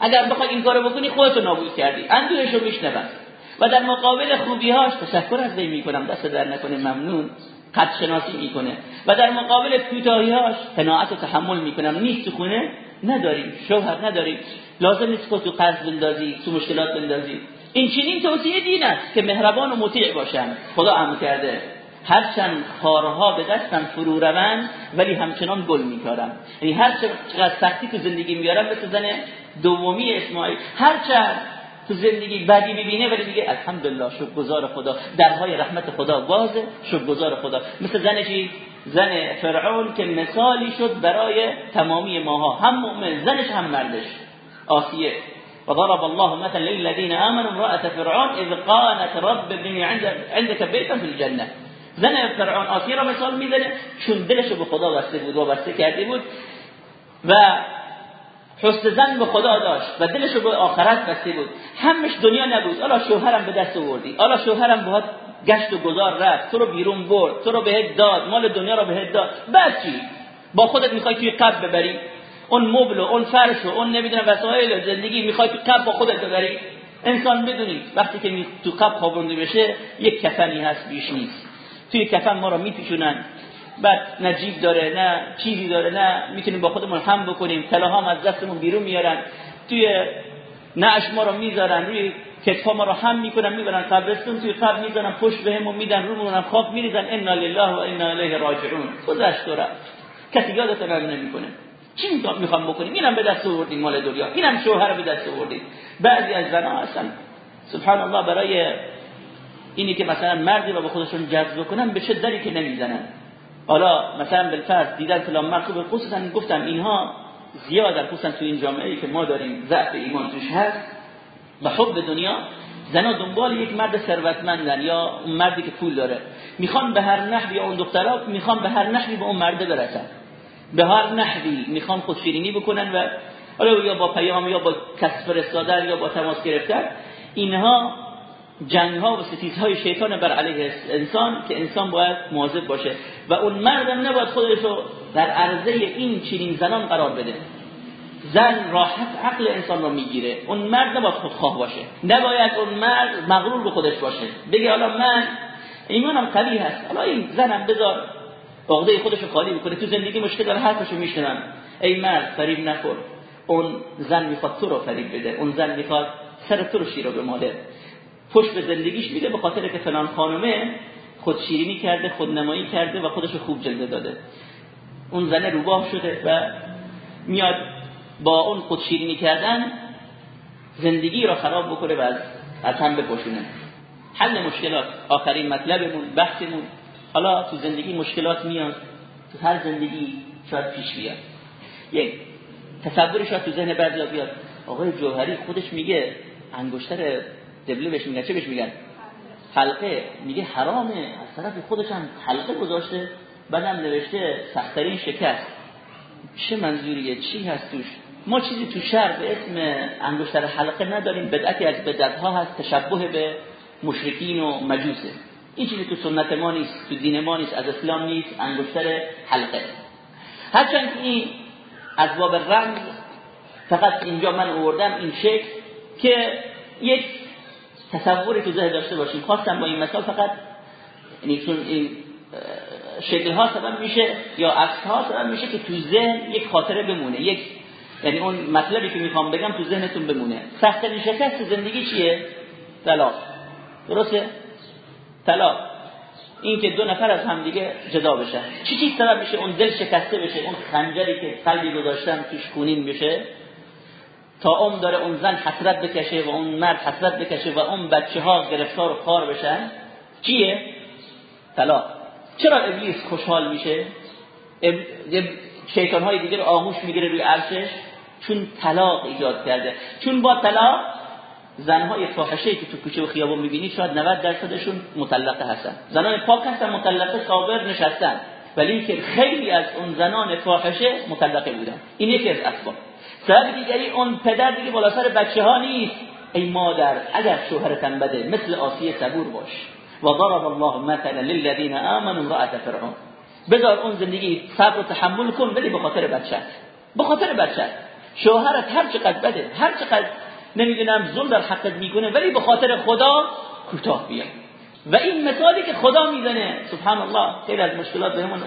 اگر بخوای این کارو بکنی خودتو نابود کردی. اندوهش رو میشنوم و در مقابل خوبیهاش تشکر از وی می‌کنم. دست در نکنه ممنون. قد شناسی می‌کنه. و در مقابل کوتاهیهاش قناعت و تحمل می‌کنم. نیست تو خونه؟ نداریم. شوهر نداریم. لازم نیست که تو قرض بندازی تو مشکلات بندازی. این چنین توصیه دین است که مهربان و مطیع باشن خدا امر کرده. هرچند خارها به دستم فرو روند ولی همچنان گل میکارم. یعنی هر چقدر سختی تو زندگی میارم مثل زن دومی اسماعیل. هرچند تو زندگی بدی ببینه ولی میگه الحمدلله شکر گزار خدا. درهای رحمت خدا بازه شکر گزار خدا. مثل زن چی؟ زن فرعون که مثالی شد برای تمامی ماها. هم مؤمن زنش هم مردش. آسیه. وضرب الله مثلا للذين آمنوا امرأة فرعون إذ قالت رب ابني عندك بيتا في الجنة. زن فرعون آسیه را مثال می‌زنه چون دلش به خدا بسته بود و بسته بود. و حسن زن به خدا داشت و دلش به آخرت بسته بود. همش دنیا نبود. حالا شوهرم به دست آوردی. حالا شوهرم باهات گشت و گذار رفت. تو رو بیرون برد. تو رو بهت داد. مال دنیا رو بهت داد. بعد چی؟ با خودت می‌خوای توی قبر ببری؟ اون مبل و اون فرش و اون نمی‌دونم وسایل زندگی می‌خوای تو قبر با خودت ببری. انسان بدونید وقتی که تو قبر خوابونده بشه یک کفنی هست بیش نیست. توی کفن ما رو میپیچونن. بعد نجیب داره نه چیزی داره نه می‌تونیم با خودمون هم بکنیم. طلاهام از دستمون بیرون میارن. توی نعش ما رو می‌ذارن روی کتفا ما رو هم می‌کنن می‌برن قبرستون. توی قبر می‌زنن پشت بهمون میدن رومون خاک میریزن. انا لله و انا الیه راجعون. گذشت داره کسی یادت نمی‌کنه. چی می‌خوام بکنیم؟ اینم به دست آوردیم مال دنیا. اینم شوهر به دست آوردیم بعضی از زنها هستن سبحان الله برای اینی که مثلا مردی رو به خودشون جذب کنن به چه که نمی‌زنن. حالا مثلا بالفرض دیدن فلان مرد خوبه خصوصا گفتم اینها زیاد خصوصا تو این جامعه ای که ما داریم ضعف ایمان توش هست. و حب دنیا زنا دنبال یک مرد ثروتمندن یا مردی که پول داره. می‌خوان به هر نحوی اون دخترها می‌خوان به هر نحوی به اون مرده برسن. به هر نحوی می‌خوان خودشیرینی بکنن و حالا یا با پیام یا با کسب فرستادن یا با تماس گرفتن اینها جنگ ها و ستیزهای شیطان بر علیه انسان که انسان باید مواظب باشه. و اون مردم نباید خودش رو در عرضه این چنین زنان قرار بده. زن راحت عقل انسان رو می‌گیره. اون مرد نباید خودخواه باشه. نباید اون مرد مغرور به خودش باشه. بگه حالا من ایمانم قوی هست. حالا این زنم بذار. عقده خودش رو خالی بکنه تو زندگی مشکل داره حرفشو میشنم ای مرد فریب نخور. اون زن می‌خواد تو رو فریب بده. اون زن می‌خواد سر تو رو شیر به ماله پشت به زندگیش میده به خاطر که فلان خانمه خود شیرینی کرده خودنمایی کرده و خودش خوب جلوه داده. اون زنه روباه شده و میاد با اون خود شیرینی کردن زندگی را خراب بکنه و از هم بپشونه حل مشکلات. آخرین مطلبمون بحثمون حالا تو زندگی مشکلات میاد تو هر زندگی شاید پیش بیاد. یک تصوری شاید تو ذهن بعضی بیاد آقای جوهری خودش میگه انگشتر دبله بهش میگن چه بهش میگن؟ حلقه میگه حرامه از طرف خودش هم حلقه گذاشته بعدم نوشته سختترین شکست. چه منظوریه؟ چی هست توش؟ ما چیزی تو شهر به اسم انگشتر حلقه نداریم بدعتی از بدعت ها هست تشبه به مشرکین و مجوسه. این چیزی تو سنت ما نیست تو دین ما نیست از اسلام نیست انگشتر حلقه. هرچند این از باب رنگ فقط اینجا من آوردم این شکل که یک تصوری تو ذهن داشته باشیم. خواستم با این مثال فقط یعنی چون این شکل ها سبب میشه یا عکس ها سبب میشه که تو ذهن یک خاطره بمونه. یک یعنی اون مطلبی که می‌خوام بگم تو ذهنتون بمونه. سخت شکست زندگی چیه؟ طلاق درسته؟ طلاق. این که دو نفر از هم دیگه جدا بشن. چی چی سبب میشه اون دل شکسته بشه؟ اون خنجری که قلبی گذاشتن توش خونین بشه تا اون داره اون زن حسرت بکشه و اون مرد حسرت بکشه و اون بچه ها گرفتار و خار بشن؟ چیه؟ طلاق. چرا ابلیس خوشحال میشه؟ شیطان های دیگه رو می‌گیره روی عرشش؟ چون طلاق ایجاد کرده. چون با طلاق زنهای فاحشه که تو کوچه و خیابون می‌بینید شاید 90 درصدشون مطلقه هستن. زنان پاک هستن مطلقه صابر نشستن. ولی که خیلی از اون زنان فاحشه مطلقه بودن. این یکی از اسباب. سبب دیگری اون پدر دیگه بالا سر بچه ها نیست. ای مادر اگر شوهرتن بده مثل آسیه صبور باش. و ضرب الله مثلا للذین آمنوا امرأة فرعون. بذار اون زندگی صبر و تحمل کن ولی به خاطر بچه به خاطر بچه شوهرت هر چقدر بده هر چقدر نمی‌دونم ظلم در حقت می‌کنه ولی به خاطر خدا کوتاه بیا و این مثالی که خدا می‌زنه سبحان الله خیلی از مشکلات بهمون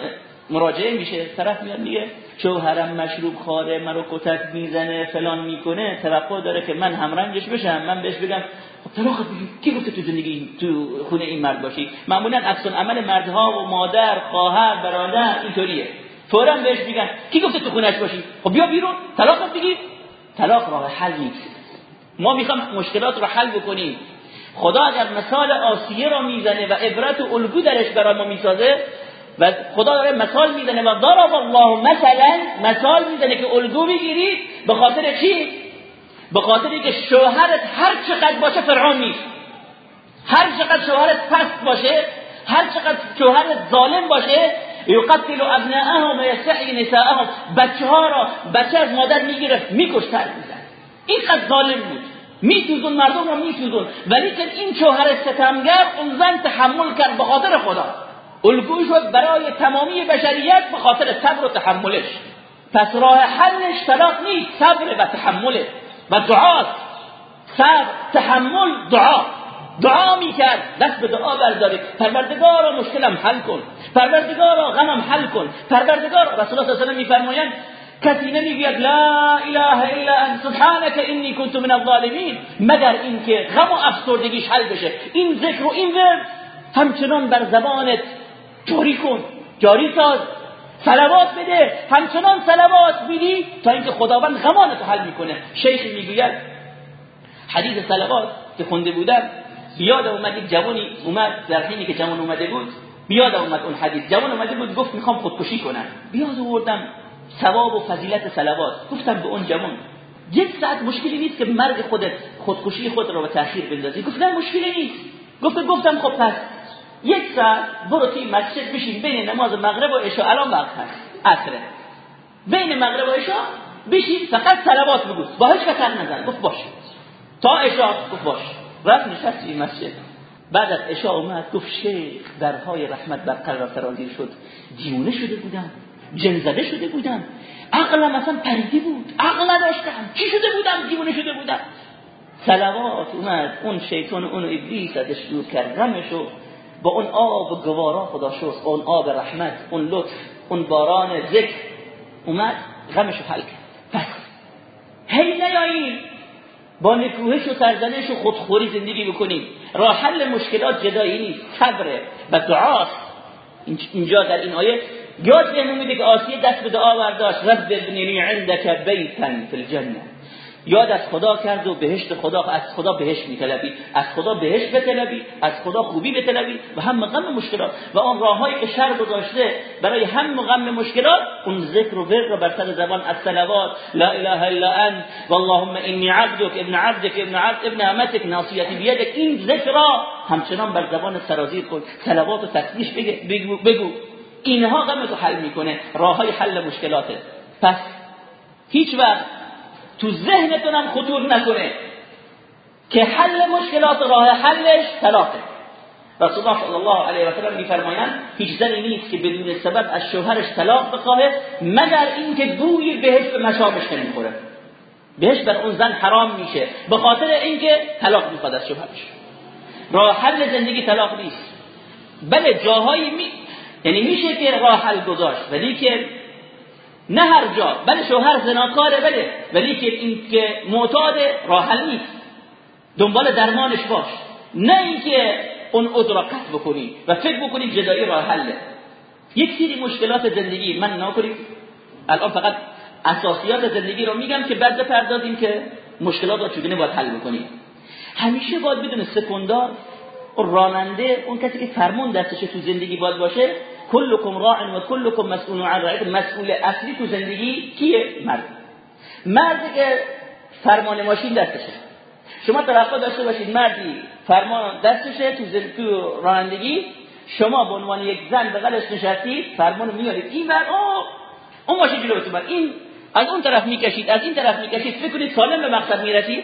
مراجعه میشه. طرف میاد میگه شوهرم مشروب خاره مرا کتک می‌زنه فلان می‌کنه توقع داره که من هم رنجش بشم. من بهش بگم خب طلاقت بگی کی گفته تو زندگی تو خونه این مرد باشی؟ معمولا عکس عمل مردها و مادر خواهر برادر اینطوریه. فورا بهش میگن کی گفته تو خونهش باشی؟ خب بیا بیرون طلاقت بگیر طلاق راه حل نیست. ما می‌خوام مشکلات رو حل بکنیم. خدا اگر مثال آسیه را می‌زنه و عبرت و الگو درش برای ما می‌سازه و خدا داره مثال می‌زنه و ضرب الله مثلا مثال می‌زنه که الگو بگیرید به خاطر چی؟ به خاطر که شوهرت هر چقدر باشه فرعون نیست. هر چقدر شوهرت پست باشه هر چقدر شوهرت ظالم باشه یقتل ابناءهم و یستحی نساءهم. بچه ها را بچه از مادر می‌گرفت میکشت میزن قد ظالم بود. میتوزون مردم رو میتوزون ولی که این شوهر ستمگر اون زن تحمل کرد به خاطر خدا. الگوی شد برای تمامی بشریت به خاطر صبر و تحملش. پس راه حلش طلاق نیست صبر و تحمله. و دعاست. صبر تحمل دعا. دعا می‌کرد. دست به دعا برداری. پروردگارا مشکلم حل کن. پروردگارا غمم حل کن. پروردگار رسول الله صلی الله علیه و میفرمایند کسی نمی‌گوید لا اله الا انت سبحانك انی كنت من الظالمین مگر اینکه غم و افسردگیش حل بشه. این ذکر و این ورد همچنان بر زبانت جاری کن جاری ساز صلوات بده همچنان صلوات بیدی تا اینکه خداوند غمانت حل می‌کنه. شیخ می‌گوید حدیث صلوات که خونده بودم بیاد اومد یک جوانی اومد در حینی که جوان اومده بود بیاد اومد اون حدیث. جوان اومده بود گفت می‌خوام خودکشی کنم. بیاد آوردم. ثواب و فضیلت صلوات. گفتم به اون جوان یک ساعت مشکلی نیست که مرگ خودت خودکشی خود رو به تاخیر بندازی. گفت نه مشکلی نیست. گفت گفتم خب پس یک ساعت برو توی مسجد بشین بین نماز مغرب و عشاء. الان وقت هست. عصره بین مغرب و عشاء بشین فقط صلوات بگو. با هیچ کس نزن. گفت باش تا عشاء گفت باش رفت نشست توی مسجد. بعد از عشاء اومد گفت شیخ درهای رحمت بر قلب سرازیر شد. دیونه شده بودم. جن زده شده بودم عقلم اصلا پریده بود. عقل نداشتم چی شده بودم دیونه شده بودم صلوات اومد اون شیطان اون ابلیس ازش دور کرد. غمشو با اون آب گوارا خدا شد اون آب رحمت اون لطف اون باران ذکر اومد غمشو حل کرد. پس هی نیاییم با نکوهش و سرزنش و خودخوری زندگی بکنیم. راه حل مشکلات جدایی نیست. صبره و دعاست. اینجا در این آیه یاد بهمون میده که آسیه دست به دعا برداشت. رب ابنی عندك بیتا فی الجنه یاد از خدا کرد و بهشت خدا از خدا بهشت میطلبی. از خدا بهشت بطلبی از خدا خوبی بطلبی و هم غم مشکلات. و آن راههایی که شر گذاشته برای هم غم مشکلات اون ذکر و ور بر سر زبان از صلوات. لا اله الا انت واللهم انی عبدك ابن عبدك ابن عبد ابن امتك ناصیتی بیدک. این ذکر را همچنان بر زبان سرازیر کن. صلوات و تسبیح بگو, بگو. اینها غم حل می‌کنه راه های حل مشکلاته. پس هیچ وقت تو ذهنتون هم خطور نکنه که حل مشکلات راه حلش طلاقه. رسول الله صلی الله علیه و سلم میفرمایند هیچ زنی نیست که بدون سبب از شوهرش طلاق بخواهد مگر اینکه بوی بهش به مشامش نمی‌خوره بهش بر اون زن حرام میشه به خاطر اینکه طلاق می‌خواد از شوهرش. راه حل زندگی طلاق نیست. بله جاهایی می... یعنی میشه که راه حل گذاشت. ولی که نه هر جا بله شوهر زناکاره بله ولی که این که معتاد راه نیست. دنبال درمانش باش. نه اینکه اون عد را بکنی و فکر بکنی جدایی راه حله. یک سری مشکلات زندگی من نکنید الان فقط اساسیات زندگی رو میگم که بعد بپردازیم که مشکلات رو چگونه باید حل بکنیم. همیشه باید بدون سکندار راننده اون کسی که فرمون دستش تو زندگی باید باشه کلکم راع و کلکم مسئول عن رعیت مسئول اصلی تو زندگی کیه؟ مرد. مردی که فرمان ماشین دستشه. شما توقع داشته باشید مردی فرمان دستشه تو تو رانندگی. شما به عنوان یک زن بغلش نشستید فرمان میارید. این بر او اون ماشین جلو بر. این از اون طرف می‌کشید از این طرف می‌کشید. فکر کنید سالم به مقصد می‌رسید.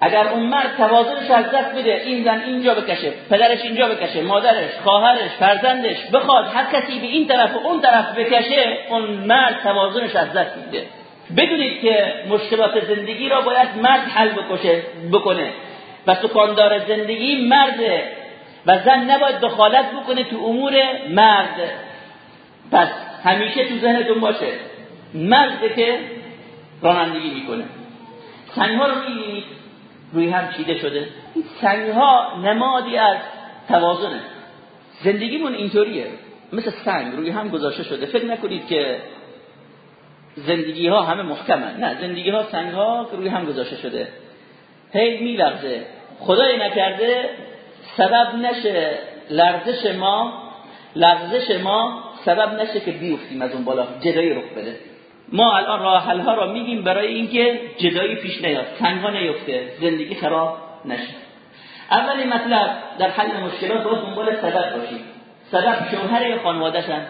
اگر اون مرد توازنش از دست بده این زن اینجا بکشه پدرش اینجا بکشه مادرش خواهرش فرزندش بخواد هر کسی به این طرف و اون طرف بکشه اون مرد توازنش از دست میده. بدونید که مشکلات زندگی را باید مرد حل بکشه بکنه. و سکاندار زندگی مرده و زن نباید دخالت بکنه تو امور مرد. پس همیشه تو ذهنتون باشه مرده که رانندگی می‌کنه. سنگها رو می‌بینید روی هم چیده شده. این سنگ ها نمادی از توازنه. زندگیمون اینطوریه. مثل سنگ روی هم گذاشته شده. فکر نکنید که زندگی ها همه محکمن. نه زندگی ها سنگ ها روی هم گذاشته شده. هی میلرزه خدای نکرده سبب نشه لرزش ما لغزش ما سبب نشه که بیفتیم از اون بالا. جدایی رخ بده. ما الان راه حل ها را میگیم برای اینکه جدایی پیش نیاد تنها نیفته زندگی خراب نشه. اولی مطلب در حل مشکلات باید دنبال سبب باشید سبب شوهر خانوادهشن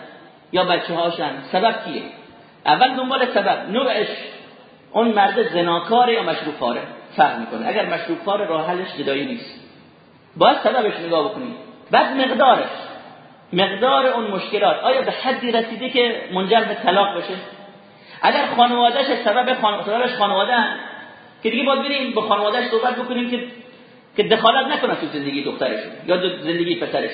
یا بچه هاشن سبب کیه؟ اول دنبال سبب نوعش اون مرد زناکاره یا مشروب فرق می‌کنه. اگر مشروب راه حلش جدایی نیست. باید سببش نگاه بکنید بعد مقدارش. مقدار اون مشکلات. آیا به حدی رسیده که منجر به طلاق بشه؟ اگر خانوادهش سبب خانوادهش خانواده که دیگه باید بریم با خانوادهش صحبت بکنیم که که دخالت نکنه تو زندگی دخترش یا زندگی پسرش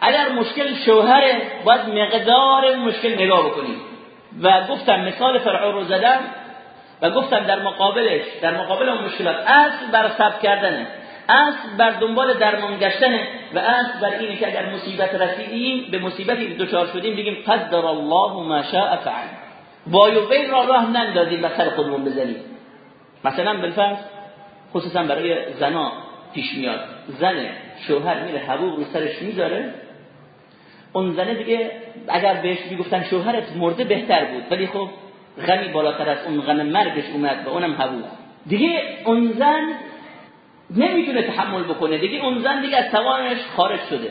اگر مشکل شوهره باید مقدار مشکل نگاه بکنیم. و گفتم مثال فرعون رو زدم و گفتم در مقابلش در مقابل اون مشکلات اصل بر سب کردنه. اصل بر دنبال درمان گشتنه و اصل بر اینه که اگر مصیبت رسیدیم به مصیبتی دچار شدیم بگیم قدر الله ما شاء فعل. وای و بین را راه نندازیم و سر خودمون بزنیم. مثلا بالفرض خصوصا برای زنا پیش میاد. زن شوهر میره حبوب رو سرش می‌ذاره. اون زنه دیگه اگر بهش می‌گفتن شوهرت مرده بهتر بود. ولی خب غمی بالاتر از اون غم مرگش اومد و اونم حبوب دیگه اون زن نمی‌تونه تحمل بکنه. دیگه اون زن دیگه از توانش خارج شده.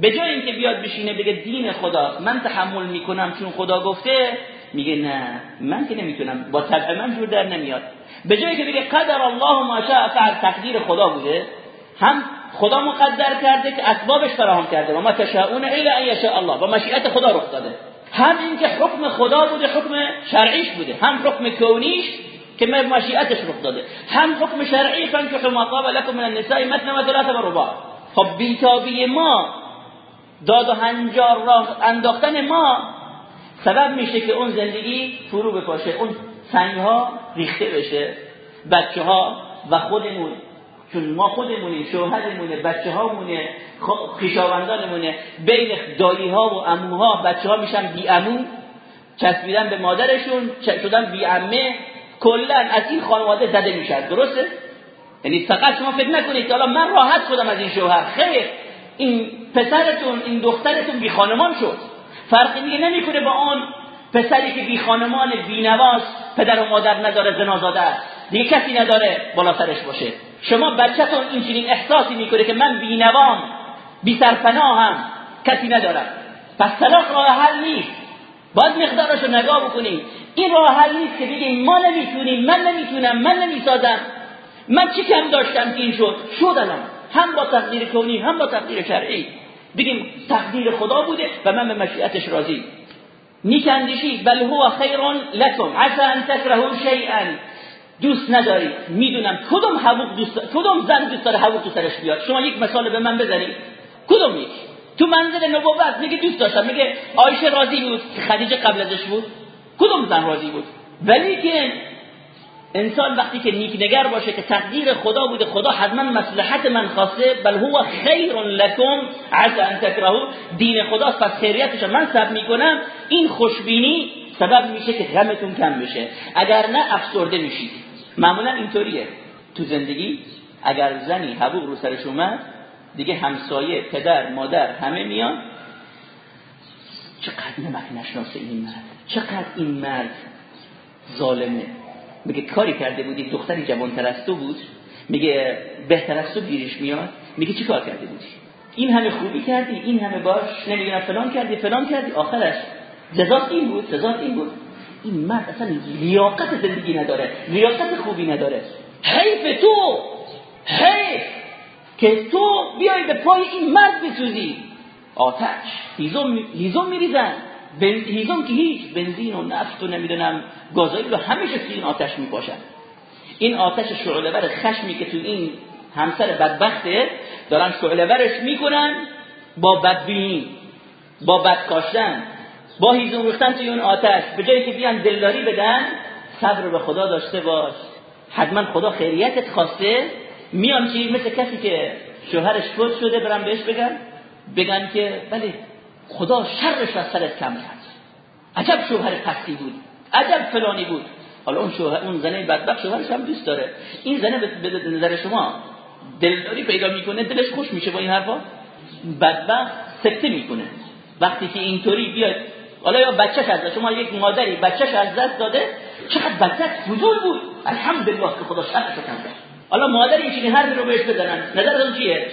به جای اینکه بیاد بشینه بگه دین خدا من تحمل می‌کنم چون خدا گفته میگه نه. من که نمی‌تونم. با طبع من جور در نمیاد. به جایی که بگه قدر الله ما شاء فعل تقدیر خدا بوده هم خدا مقدر کرده که اسبابش فراهم کرده. و ما تشاؤون الا ان یشاء الله. و مشیت خدا رخ داده. هم اینکه حکم خدا بوده حکم شرعیش بوده. هم حکم کونیش که مشیتش رخ داده. هم حکم شرعی فانکحوا ما طاب لكم من النساء مثنى و ثلاث و رباع. خب بیتابی ما داد و هنجار راه انداختن ما سبب میشه که اون زندگی فرو بپاشه اون سنگ ها ریخته بشه. بچه ها و خودمون چون ما خودمونیم شوهرمونه بچه هامونه خیشاوندانمونه بین دایی ها و اموها بچه ها میشن بی امو چسبیدن به مادرشون شدن بی امه کلا از این خانواده زده میشن. درسته؟ یعنی فقط شما فکر نکنید که من راحت شدم از این شوهر. خیر این پسرتون این دخترتون بی خانمان شد. فرقی دیگه نمی‌کنه با اون پسری که بی خانمان بی نواز پدر و مادر نداره زنازاده است. دیگه کسی نداره بالا سرش باشه. شما بچهتون اینجوری احساسی می‌کنه که من بی نوام بی هم کسی ندارم پس طلاق راه حل نیست. باید مقدارش رو نگاه بکنیم. این راه حل نیست که بگیم ما نمی‌تونیم من نمی‌تونم من نمی‌سازم. من چی کم داشتم که این شد؟ شد الان. هم با تقدیر کونی هم با تقدیر شرعی. بگیم تقدیر خدا بوده و من به مشیعتش راضی. نیک بل هو خیر لکم. عسى ان تكرهوا شیئا. دوست نداری. می‌دونم کدوم حقوق دوست کدوم زن دوست داره حقوق تو سرش بیاد. شما یک مثال به من بزنید کدوم یک؟ تو منزل نبوت میگه دوست داشتم. میگه عایشه راضی بود. خدیجه قبل ازش بود. کدوم زن راضی بود؟ ولی که انسان وقتی که نیک نگر باشه که تقدیر خدا بوده خدا حتما مصلحت من خواسته بل هو خیر لکم عسى ان تکرهو دین خدا پس خیریتش من سب می‌کنم. این خوشبینی سبب میشه که غمتون کم بشه. اگر نه افسرده میشید. معمولا اینطوریه. تو زندگی اگر زنی حبوب رو سرش اومد دیگه همسایه پدر مادر همه میان. چقدر نمک نشناسه این مرد. چقدر این مرد ظالمه. میگه کاری کرده بودی؟ دختری جوان از بود. میگه بهتر از تو گیرش میاد. میگه چی کار کرده بودی؟ این همه خوبی کردی این همه باش. نمی‌دونم فلان کردی فلان کردی. آخرش جزات این بود جزات این بود. این مرد اصلا لیاقت زندگی نداره لیاقت خوبی نداره. حیف تو! حیف! که تو بیای به پای این مرد بسوزی. آتش. هیزم, هیزم میریزن. هیزم که هیچ بنزین و نفت و نمی‌دونم گازایی رو همیشه توی این آتش میپاشن این آتش شعله بر خشمی که تو این همسر بدبخته دارن شعله برش می‌کنن با بدبینی با بدکاشتن. با هیزم ریختن توی اون آتش. به جایی که بیان دلداری بدن صبر به خدا داشته باش. حتما خدا خیریتت خواسته. میان چی مثل کسی که شوهرش فوت شده برم بهش بگن. بگن که بله خدا شرش از سرت کم کرد. عجب شوهر پستی بود. عجب فلانی بود. حالا اون شوهر اون زنه بدبخت شوهرش هم دوست داره. این زنه به نظر شما دلداری پیدا می‌کنه دلش خوش میشه با این حرفا؟ بدبخت سکته می‌کنه. وقتی که اینطوری بیاد حالا یا بچهش از شما یک مادری بچهش از دست داده چقدر بچهش فضول بود. الحمدلله که خدا شرش رو کرد. حالا مادری این هر رو بهش بزنن نظرتون چیه؟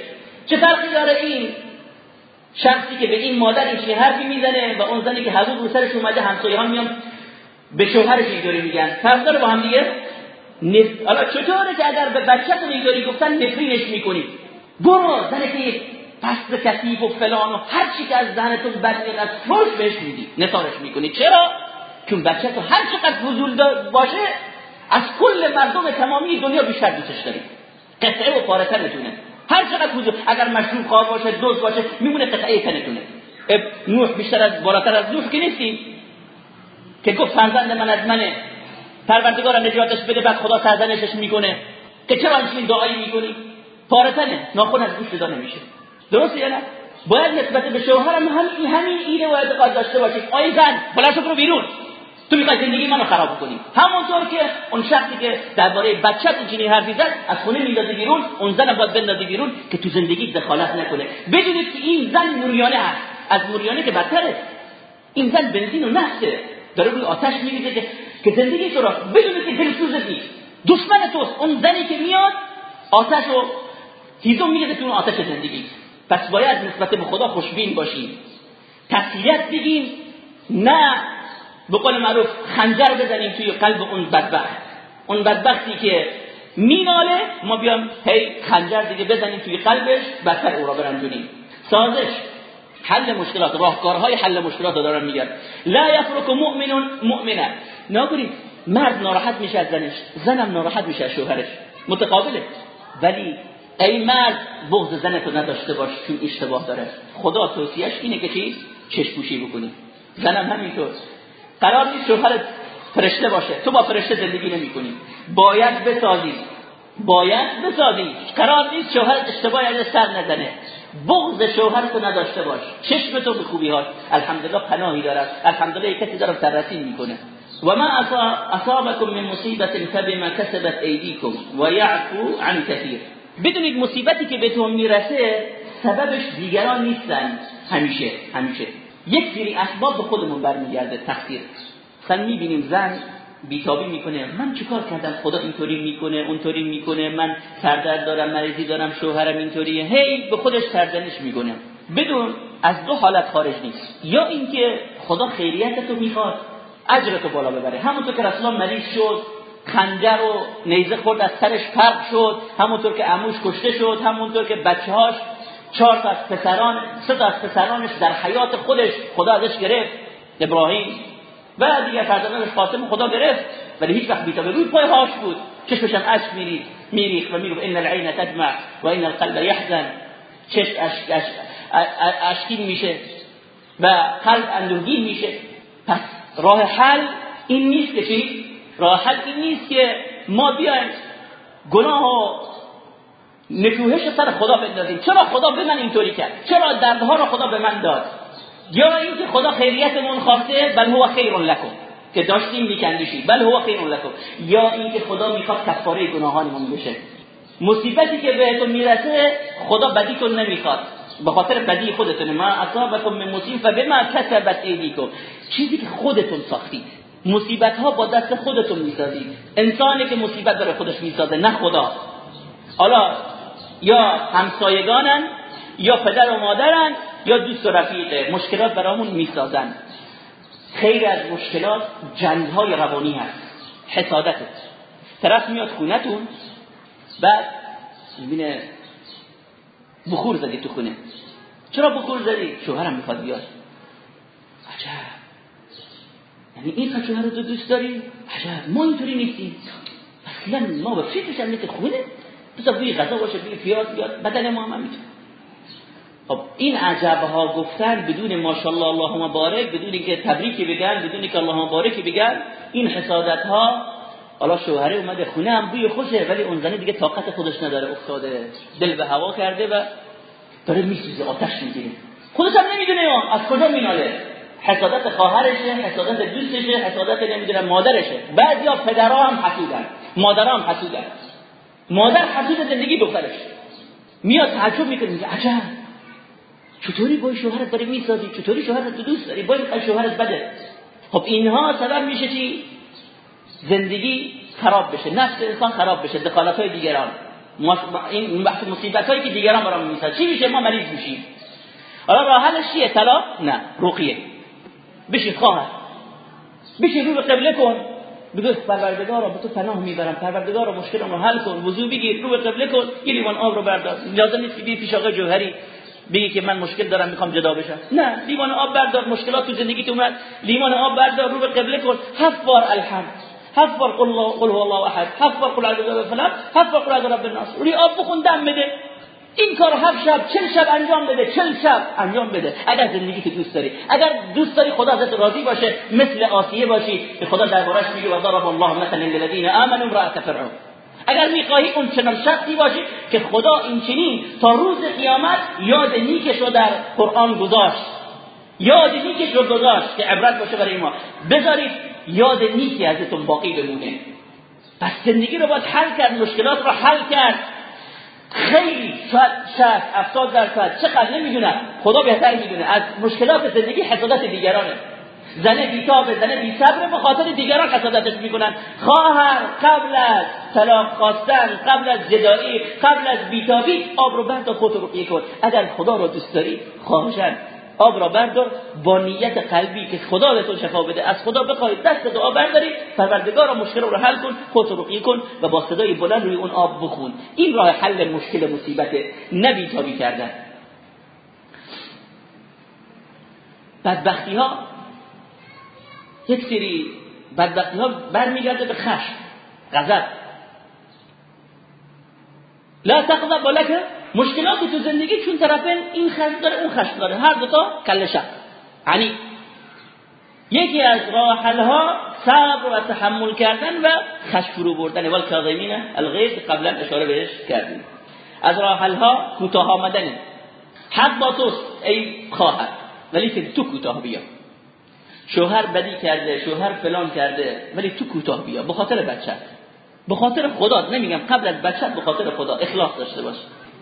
چه فرقی داره این شخصی که به این مادر این حرفی می‌زنه و اون زنی که حضور رو سرش اومده همسایه ها میان به شوهرش اینطوری میگن. فرق داره با هم دیگه؟ حالا چطوره که اگر به بچه‌تون اینطوری گفتن نفرینش می‌کنی؟ برو زنی که پست کثیف و فلان و هر چی که از زنتون بد از فروش بهش میدی. نثارش می‌کنی. چرا؟ چون بچه تو هر چقدر فضول باشه از کل مردم تمامی دنیا بیشتر دوستش داری قطعه و پاره تنتونه هر چقدر فضول اگر مشروب خواه باشه دوست باشه میمونه قطعه تنتونه نوح بیشتر از بالاتر از نوح که نیستی؟ که گفت فرزند من از منه. پروردگار نجاتش بده بعد خدا سرزنشش می‌کنه. که چرا این دعایی می‌کنی؟ پارتنه ناخن از گوش جدا نمیشه. درسته یا نه؟ باید نسبت به شوهرم هم همین ایده و اعتقاد داشته باشید آی زن بلند رو بیرون. تو می‌خوای زندگی منو خراب کنی همونطور که اون شخصی که درباره بچت اینجوری حرفی زد از خونه میندازی بیرون اون زن باید بندازی بیرون که تو زندگی دخالت نکنه. بدونید که این زن موریانه هست. از موریانه که بدتره. این زن بنزین و نفته داره. روی آتش میریزه که که زندگی تو را بدونید که دلسوزت نیست دشمن توست. اون زنی که میاد آتش و هیزم میریزه تو اون آتش زندگی. پس باید نسبت به خدا خوشبین باشیم. تسلیت بگیم. نه به قول معروف خنجر بزنیم توی قلب اون بدبخت. اون بدبختی که میناله ما بیام هی خنجر دیگه بزنیم توی قلبش بدتر او را برنجونیم سازش حل مشکلات راهکارهای حل مشکلات رو دارم میگن. لا یفرک مؤمن مؤمنه. نگورید مرد ناراحت میشه از زنش زنم ناراحت میشه از شوهرش. متقابله. ولی ای مرد بغض زنتو نداشته باش چون اشتباه داره. خدا توصیهش اینه که چی چشپوشی بکنی. زنم همینطور. قرار نیست شوهرت فرشته باشه. تو با فرشته زندگی نمی کنی باید بسازی. باید بسازی. قرار نیست شوهر اشتباه از سر نزنه. بغض شوهر تو نداشته باش. چشم تو به خوبی هاش الحمدلله پناهی دارد. الحمدلله کسی داره سررسی می‌کنه. و ما اصابكم من مصیبت فبما کسبت ایدیکم و یعفو عن کثیر. بدونید مصیبتی که به تو می‌رسه سببش دیگران نیستن. همیشه. همیشه. یک سری اسباب به خودمون برمیگرده تقصیر مثلا می‌بینیم زن بیتابی می‌کنه. من چیکار کردم؟ خدا اینطوری می‌کنه اونطوری می‌کنه. من سردرد دارم مریضی دارم شوهرم اینطوریه. هی به خودش سرزنش می‌کنه. بدون از دو حالت خارج نیست. یا اینکه خدا خیریت تو می‌خواد اجر تو بالا ببره. همونطور که رسول مریض شد خنجر و نیزه خورد از سرش پرد شد. همونطور که عموش کشته شد همونطور که بچه‌هاش چهار تا از پسران سه تا از پسرانش در حیات خودش خدا ازش گرفت ابراهیم. و دیگر فرزندانش فاطمه خدا گرفت ولی هیچ وقت بیتابه روی پای هاش بود. چشمش هم اشک میرید میریخ و می‌گفت ان العین تدمع و ان القلب یحزن. چشم اشکی میشه و قلب اندوهگین میشه. پس راه حل این نیست که چی؟ راه حل این نیست که ما بیایم گناه نکوهش سر خدا بندازیم. چرا خدا به من اینطوری کرد؟ چرا دردها رو خدا به من داد؟ یا اینکه خدا خیریتمون خواسته بل هو خیر لکم. که داشتیم میکندیشی بل هو خیر لکم. یا اینکه خدا می‌خواد کفاره گناهانمون بشه. مصیبتی که بهتون می‌رسه خدا بدیتون نمی‌خواد. به خاطر بدی خودتون ما اصابکم من مصیبت فبما کسبت ایدیکم. چیزی که خودتون ساختید. مصیبت ها با دست خودتون می‌سازید. انسانی که مصیبت داره خودش می‌سازه نه خدا. حالا یا همسایگانن یا پدر و مادرن یا دوست و رفیقه. مشکلات برامون می‌سازن. خیر از مشکلات جنگ های روانی هست. حسادته طرف میاد خونتون بعد می‌بینه بخور زدی تو خونه. چرا بخور زدی؟ شوهرم می‌خواد بیاد. عجب. یعنی این شوهر رو دوست داری؟ عجب. ما اینطوری نیستیم اصلا ما به فکرش هم خونه؟ بسا بوی غذا باشه بوی پیاز بیاد بدن ما هم می‌تونه خب این عجبه گفتن بدون ماشاءالله اللهم بارک بدون که تبریکی بگن بدون که اللهم بارکی بگن این حسادت ها حالا شوهره اومده خونه هم بوی خوشه ولی اون زنه دیگه طاقت خودش نداره افتاده دل به هوا کرده و داره میسوزه آتش می‌گیره. خودش هم نمی‌دونه از کجا میناله؟ حسادت خواهرشه حسادت دوستشه حسادت نمی‌دونم مادرشه. بعضیا پدرها هم حسودن مادرها هم حسودن. مادر حسود زندگی دخترش. میاد تعجب می‌کنه میگه عجب. چطوری با شوهرت داری می‌سازی؟ چطوری شوهرت تو دوست داری؟ با شوهرت بده. خب اینها سبب میشه چی؟ زندگی خراب بشه نفس انسان خراب بشه دخالت های دیگران این بحث مصیبت هایی که دیگران برام می‌سازن چی میشه؟ ما مریض میشیم. حالا راه حلش چیه؟ طلاق؟ نه رقیه. بشین خواهر. بشین رو به قبله کن. بگو پروردگارا به تو پناه می‌برم. پروردگارا مشکلم رو حل کن. وضو بگیر رو به قبله کن. یه لیوان آب رو بردار. لازم نیست که پیش آقای جوهری بگی که من مشکل دارم می‌خوام جدا بشم. نه لیوان آب بردار. مشکلات تو زندگیت اومد. لیوان آب بردار رو به قبله کن. هفت بار الحمد. هفت بار قل الله قل هو الله احد. هفت بار قل اعوذ برب الفلق. هفت بار قل اعوذ برب الناس. روی آب بخون دم بده. این کار هفت شب چل شب انجام بده چل شب انجام بده. اگر زندگی که دوست داری اگر دوست داری خدا ازت راضی باشه مثل آسیه باشی که خدا دربارش میگه و ضرب الله مثلا للذین آمنوا امرأة فرعون. اگر می‌خواهی اون چنان شخصی باشی که خدا این چنین تا روز قیامت یاد نیکش رو در قرآن گذاشت. یاد نیکش رو گذاشت که عبرت باشه برای ما. بذارید یاد نیکی ازتون باقی بمونه. پس زندگی رو باید حل کرد مشکلات رو حل کرد. خیلی شاید شاید افساد درصد چقدر؟ نمی‌دونم. خدا بهتر می‌دونه. از مشکلات زندگی حسادت دیگرانه. زنه بیتابه زنه بی صبر به خاطر دیگران حسادتش می‌کنن. خواهر قبل از طلاق خواستن قبل از جدایی قبل از بیتابی آب رو بردار خود رو کن. اگر خدا رو دوست داری خواهشن آب را بردار با نیت قلبی که خدا به تو شفا بده. از خدا بخوای دست دعا برداری پروردگار مشکل رو حل کن خودت رقیه کن و با صدای بلند روی اون آب بخون. این راه حل مشکل مصیبت نبی تابی کردن. بدبختی ها یک سری بدبختی ها برمیگرده به خشم غضب. لا تغضب ولك مشکلات تو زندگی چون طرفین این خشم داره اون خشم داره. هر دو تا کله یعنی یکی از راه ها صبر و تحمل کردن و خشم فرو بردن. ول کاظمین الغیظ قبلا اشاره بهش کردیم. از راه ها کوتاه آمدن حق با توست ای خواهر. ولی که تو کوتاه بیا. شوهر بدی کرده شوهر فلان کرده ولی تو کوتاه بیا. به خاطر بچه به خاطر خدا نمیگم قبل از بچه به خاطر خدا. اخلاص داشته باش.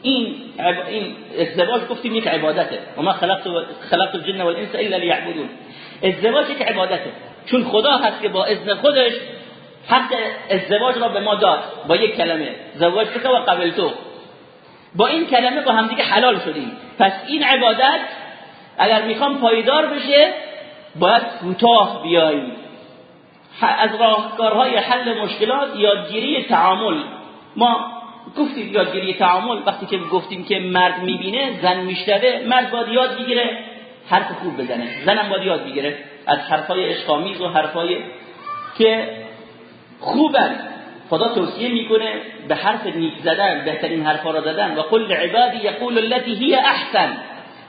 این این ازدواج گفتیم یک عبادته. و ما خلقت خلقت الجن والانس الا ليعبدون ازدواج یک عبادته. چون خدا هست که با اذن خودش حق ازدواج را به ما داد. با یک کلمه. زواج که و قبل تو. با این کلمه با همدیگه حلال شدیم. پس این عبادت اگر می‌خوام پایدار بشه باید کوتاه بیاییم از راهکارهای حل مشکلات یادگیری تعامل. ما گفتیم یادگیری تعامل وقتی که گفتیم که مرد می‌بینه زن میشنوه مرد باید یاد بگیره حرف خوب بزنه. زنم باید یاد بگیره. از حرفای عشقامیز و حرفای که خوبن. خدا توصیه می‌کنه به حرف نیک زدن بهترین حرفا را زدن. و قل عبادی یقول التي هي احسن.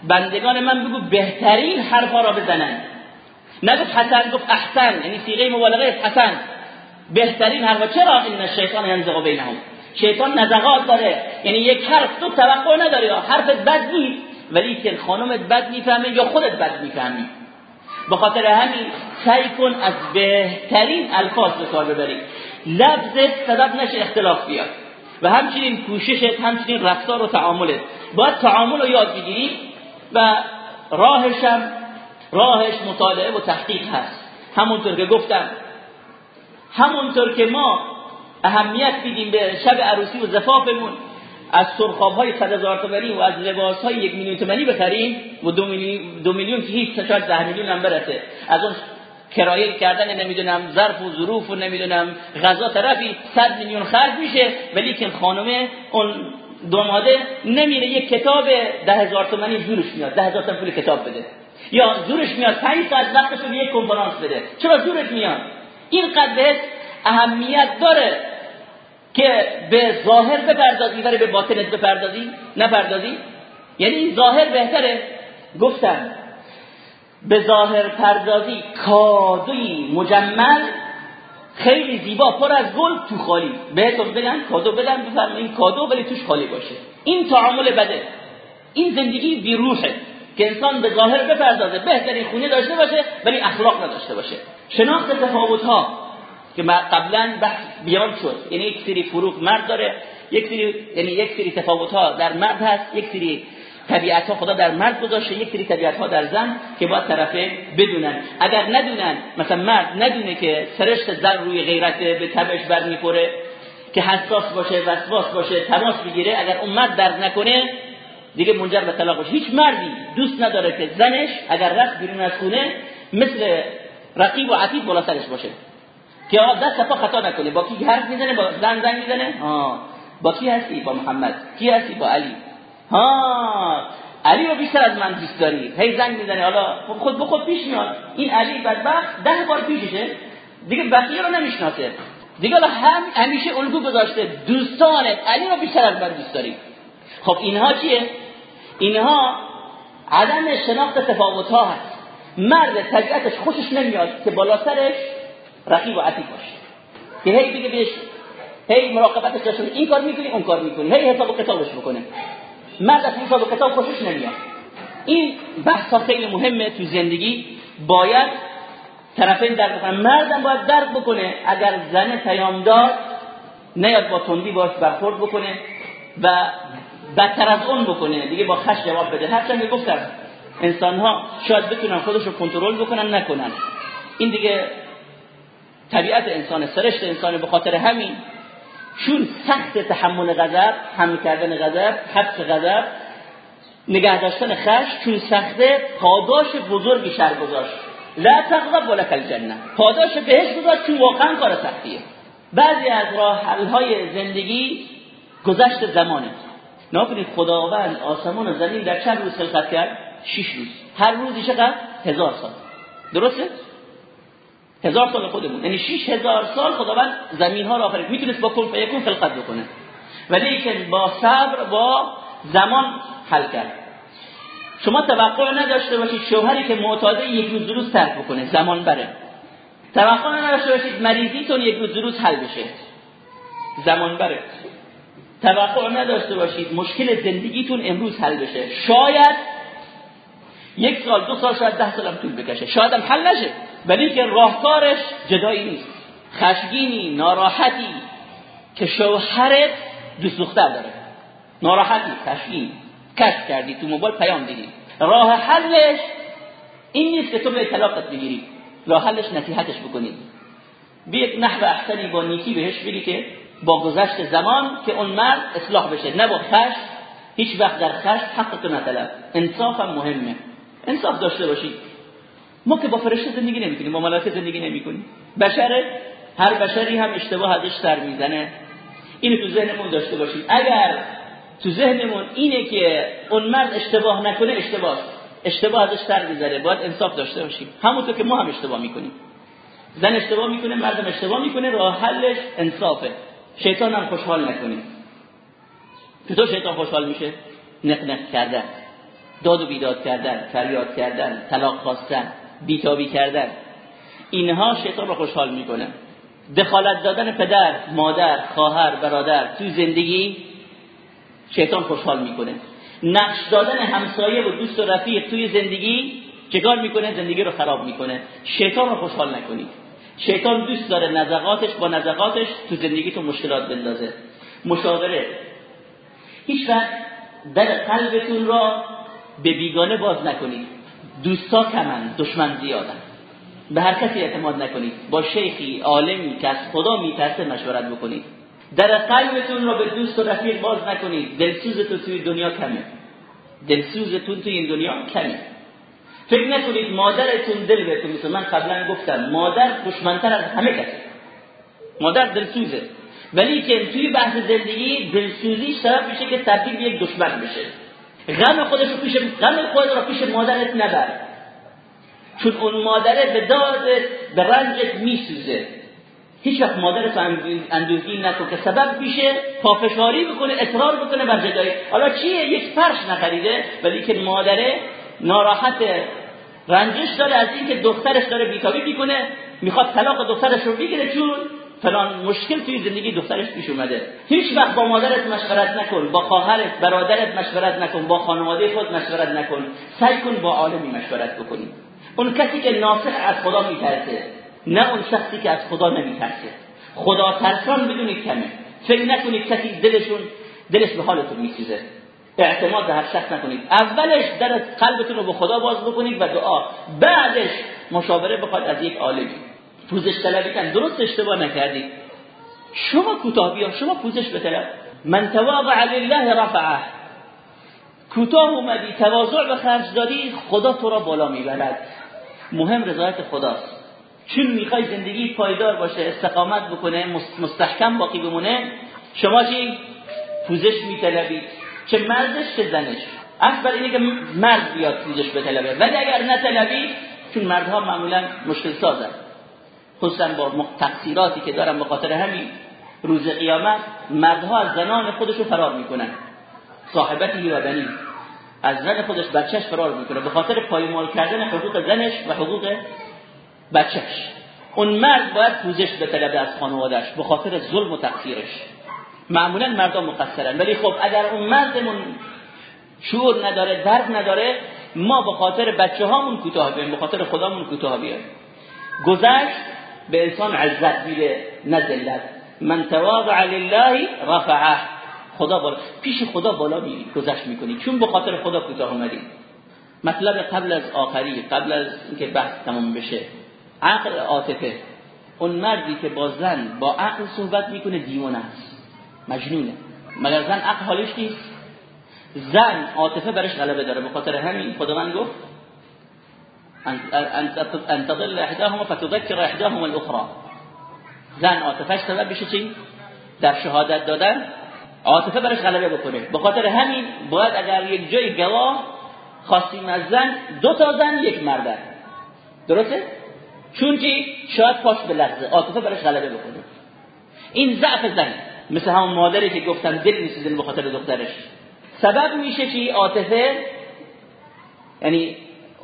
بندگان من بگو بهترین حرفا را بزنن. نگفت حسن گفت احسن. یعنی صیغه مبالغه حسن. بهترین حرف چرا این الشیطان ینزغ بینهم؟ شیطان نزغات داره. یعنی یک حرف تو توقع نداری. حرفت بد نیست. ولی که خانمت بد می‌فهمه یا خودت بد می‌فهمی؟ به خاطر همین سعی کن از بهترین الفاظ به کار ببری. لفظت سبب نشه اختلاف بیاد. و همچنین کوششت همچنین رفتار و تعاملت. باید تعامل رو یاد بگیری و راهشم راهش مطالعه و تحقیق هست. همونطور که گفتم همونطور که ما اهمیت میدیم به شب عروسی و زفافمون. از سرخاب های صد هزار تومانی و از لباس های یک میلیون تومانی بخریم و دو میلیون, که هیچ شاید ده میلیون هم برسه. از اون کرایه کردن نمی‌دونم ظرف و ظروف و نمی‌دونم غذا طرفی صد میلیون خرج میشه ولی که خانمه اون داماده نمیره یک کتاب ده هزار تومانی زورش میاد ده هزار تومانی کتاب بده. یا زورش میاد پنج ساعت وقتش رو یک کنفرانس بده. چرا زورش میاد؟ این قدرت اهمیت داره که به ظاهر بپردازی ولی به باطنت بپردازی نپردازی؟ یعنی این ظاهر بهتره؟ گفتم به ظاهر پردازی کادوی مجمل خیلی زیبا پر از گل تو خالی. بهتون بگن کادو بدن بفرمایید این کادو ولی توش خالی باشه. این تعامل بده. این زندگی بیروحه که انسان به ظاهر بپردازه. بهترین خونه داشته باشه ولی اخلاق نداشته باشه. شناخت تفاوت ها که قبلا بحث بیان شد. یعنی یک سری فروغ مرد داره یک سری یعنی یک سری تفاوت ها در مرد هست یک سری طبیعت ها خدا در مرد گذاشته یک سری طبیعت ها در زن که باید طرفه بدونن. اگر ندونن مثلا مرد ندونه که سرشت زن روی غیرت به تبش برمیخوره که حساس باشه وسواس باشه تماس بگیره اگر اون مرد درد نکنه دیگه منجر به طلاق هیچ مردی دوست نداره که زنش اگر رفت بیرون از خونه مثل رقیب و عتید بالا سرش باشه. که آقا دست پا خطا نکنه. با کی حرف می‌زنه؟ با زن زن می‌زنه؟ ها. با کی هستی؟ با محمد. کی هستی؟ با علی. ها. علی رو بیشتر از من دوست داری. هی زنگ می‌زنه. حالا خود به خود پیش میاد. این علی بدبخت ده بار پیششه. دیگه بقیه رو نمی‌شناسه. دیگه هم همیشه الگو گذاشته. دوستانت. علی رو بیشتر از من دوست داری. خب اینها چیه؟ اینها عدم شناخت تفاوت ها هست. مرد طبیعتش خوشش نمیاد که بالا سرش رقیب و عتیق باشه. که هی بگه بهش هی مراقبتش داشته این کار می‌کنی اون کار می‌کنی. هی حساب و کتابش بکنه. مرد از حساب و کتاب خوشش نمیاد. این بحث خیلی مهمه تو زندگی. باید طرفین درک بکنن مردم باید درک بکنه. اگر زن پیامدار نیاد با تندی باش برخورد بکنه و بدتر از اون بکنه. دیگه با خش جواب بده. هرچند گفتم انسان ها شاید بتونن خودشو کنترل بکنن نکنن. این دیگه طبیعت انسان سرشت انسان به خاطر همین. چون سخت تحمل غضب هم کردن غضب حبس غضب نگه داشتن خش چون سخته پاداش بزرگی شر گذاشت. لا تغضب ولك الجنه. پاداش بهش گذاشت چون واقعا کار سختیه. بعضی از راه های زندگی گذشت زمانه. نکنید خداوند آسمان و زمین در چند روز خلقت کرد؟ شش روز. هر روزی چقدر؟ هزار سال. درسته؟ هزار سال خودمون. یعنی شش هزار سال خداوند زمین ها را آفرید. می‌تونست با کن فیکون خلقت بکنه. ولی که با صبر با زمان حل کرد. شما توقع نداشته باشید شوهری که معتاده یک روز روز ترک بکنه. زمان بره. توقع نداشته باشید مریضیتون یک روز روز حل بشه. زمان بره. توقع نداشته باشید مشکل زندگیتون امروز حل بشه. شاید یک سال دو سال شاید ده سال هم طول بکشه. شاید هم حل نشه. ولی که راهکارش جدایی نیست. خشگینی ناراحتی که شوهرت دوست دختر داره. ناراحتی خشگین. کشف کردی تو موبایل پیام دیدی. راه حلش این نیست که تو به طلاقت بگیری. راه حلش نصیحتش بکنی. به یک نحو احسنی با نیکی بهش بگی که با گذشت زمان که اون مرد اصلاح بشه. نه با خشم. هیچ وقت در خشم حق تو نطلب انصاف هم مهمه. انصاف داشته باشید ما که با فرشته زندگی نمی‌کنیم با ملائکه زندگی نمی‌کنیم. بشر هر بشری هم اشتباه ازش سر می‌زنه. اینو تو ذهنمون داشته باشید اگر تو ذهنمون اینه که اون مرد اشتباه نکنه اشتباه. اشتباه ازش سر می‌زنه. باید انصاف داشته باشیم. همونطور که ما هم اشتباه می‌کنیم. زن اشتباه می‌کنه مردم اشتباه می‌کنه راه حلش انصافه. شیطان هم خوشحال نکنیم چطور شیطان خوشحال میشه؟ نق کردن. داد و بیداد کردن فریاد کردن طلاق خواستن. بیتابی کردن. اینها شیطان رو خوشحال می‌کنه دخالت دادن پدر مادر خواهر برادر تو زندگی شیطان خوشحال می‌کنه. نقش دادن همسایه و دوست و رفیق توی زندگی چکار می‌کنه؟ زندگی رو خراب می‌کنه. شیطان رو خوشحال نکنید. شیطان دوست داره نزغاتش با نزغاتش تو زندگیتون مشکلات بندازه. مشاوره. هیچ وقت در قلبتون را به بیگانه باز نکنید. دوستا کمن دشمن زیادن. به هر کسی اعتماد نکنید. با شیخی عالمی که از خدا میترسه مشورت بکنید. در قلبتون را به دوست و رفیق باز نکنید. دلسوزتون توی دنیا کمه. دلسوزتون توی این دنیا کمه. فکر نکنید مادرتون دل بهتون مثل من قبلا گفتم مادر دشمنتر از همه کسی. مادر دلسوزه. ولی که توی بحث زندگی دلسوزی سبب میشه که تبدیل به یک دشمن بشه. غم خودش رو پیش غم خودت رو پیش مادرت نبر. چون اون مادره به دادت به رنجت میسوزه. هیچ وقت مادرت اندوهگی نکن که سبب میشه پافشاری بکنه اصرار بکنه بر جدایی. حالا چیه؟ یک فرش نخریده ولی که مادره ناراحت رنجش داره از اینکه دخترش داره بیتابی می‌کنه می‌خواد طلاق دخترش رو بگیره چون فلان مشکل توی زندگی دخترش پیش اومده. هیچ وقت با مادرت مشورت نکن با خواهرت برادرت مشورت نکن با خانواده خود مشورت نکن. سعی کن با عالمی مشورت بکنی. اون کسی که ناصح از خدا میترسه نه اون شخصی که از خدا نمیترسه. خدا ترسان بدونید کمه. فکر نکنید کسی دلشون دلش به حالتون میسوزه. اعتماد به هر شخص نکنید. اولش در قلبتون رو به خدا باز بکنید و دعا. بعدش مشاوره بخواید از یک عالمی. پوزش طلبی کن درست اشتباه نکردید شما کوتاه بیا شما پوزش بطلب من تواضع لله رفعه. کوتاه اومدی تواضع به خرج دادی خدا تو را بالا می‌برد. مهم رضایت خداست. چون می‌خوای زندگی پایدار باشه استقامت بکنه مستحکم باقی بمونه شما چی؟ پوزش میطلبید چه مردش چه زنش. اصل اینه که مرد بیاد پوزش بطلبه. ولی اگر نطلبی چون مردها معمولا مشکل سازن خصوصا با تقصیراتی که دارن به خاطر همین روز قیامت مردها از زنان خودشو فرار می‌کنن. صاحبتی و بنی. از زن خودش بچهش فرار می‌کنه. به خاطر پایمال کردن حقوق زنش و حقوق بچهش. اون مرد باید پوزش به طلب از خانوادش به خاطر ظلم و تقصیرش. معمولا مردم مقصرن. ولی خب اگر اون مردمون شعور نداره درد نداره ما به خاطر بچه هامون کوتاه بیایم به خاطر خدامون کوتاه بیایم. گذشت به انسان عزت میده نه ذلت. من تواضع لله رفعه. خدا بالا. پیش خدا بالا می گذشت می‌کنی. چون به خاطر خدا کوتاه اومدی. مطلب قبل از آخری قبل از اینکه بحث تمام بشه. عقل عاطفه. اون مردی که با زن با عقل صحبت می‌کنه دیوانه است. مجنونه. مگر زن عقل حالش نیست؟ زن عاطفه برش غلبه داره. به خاطر همین خداوند گفت ان تضل احداهما فتذكر احداهما الاخرى زن عاطفش سبب بشه چی؟ در شهادت دادن. عاطفه برش غلبه بکنه. به خاطر همین باید اگر یک جای گواه خواستیم از زن دو تا زن یک مرد درسته؟ چون که شاید پاش به لحظه عاطفه برش غلبه بکنه. این ضعف زن مثل همون مادری که گفتن دل میسوزن به خاطر دخترش. سبب میشه که عاطفه یعنی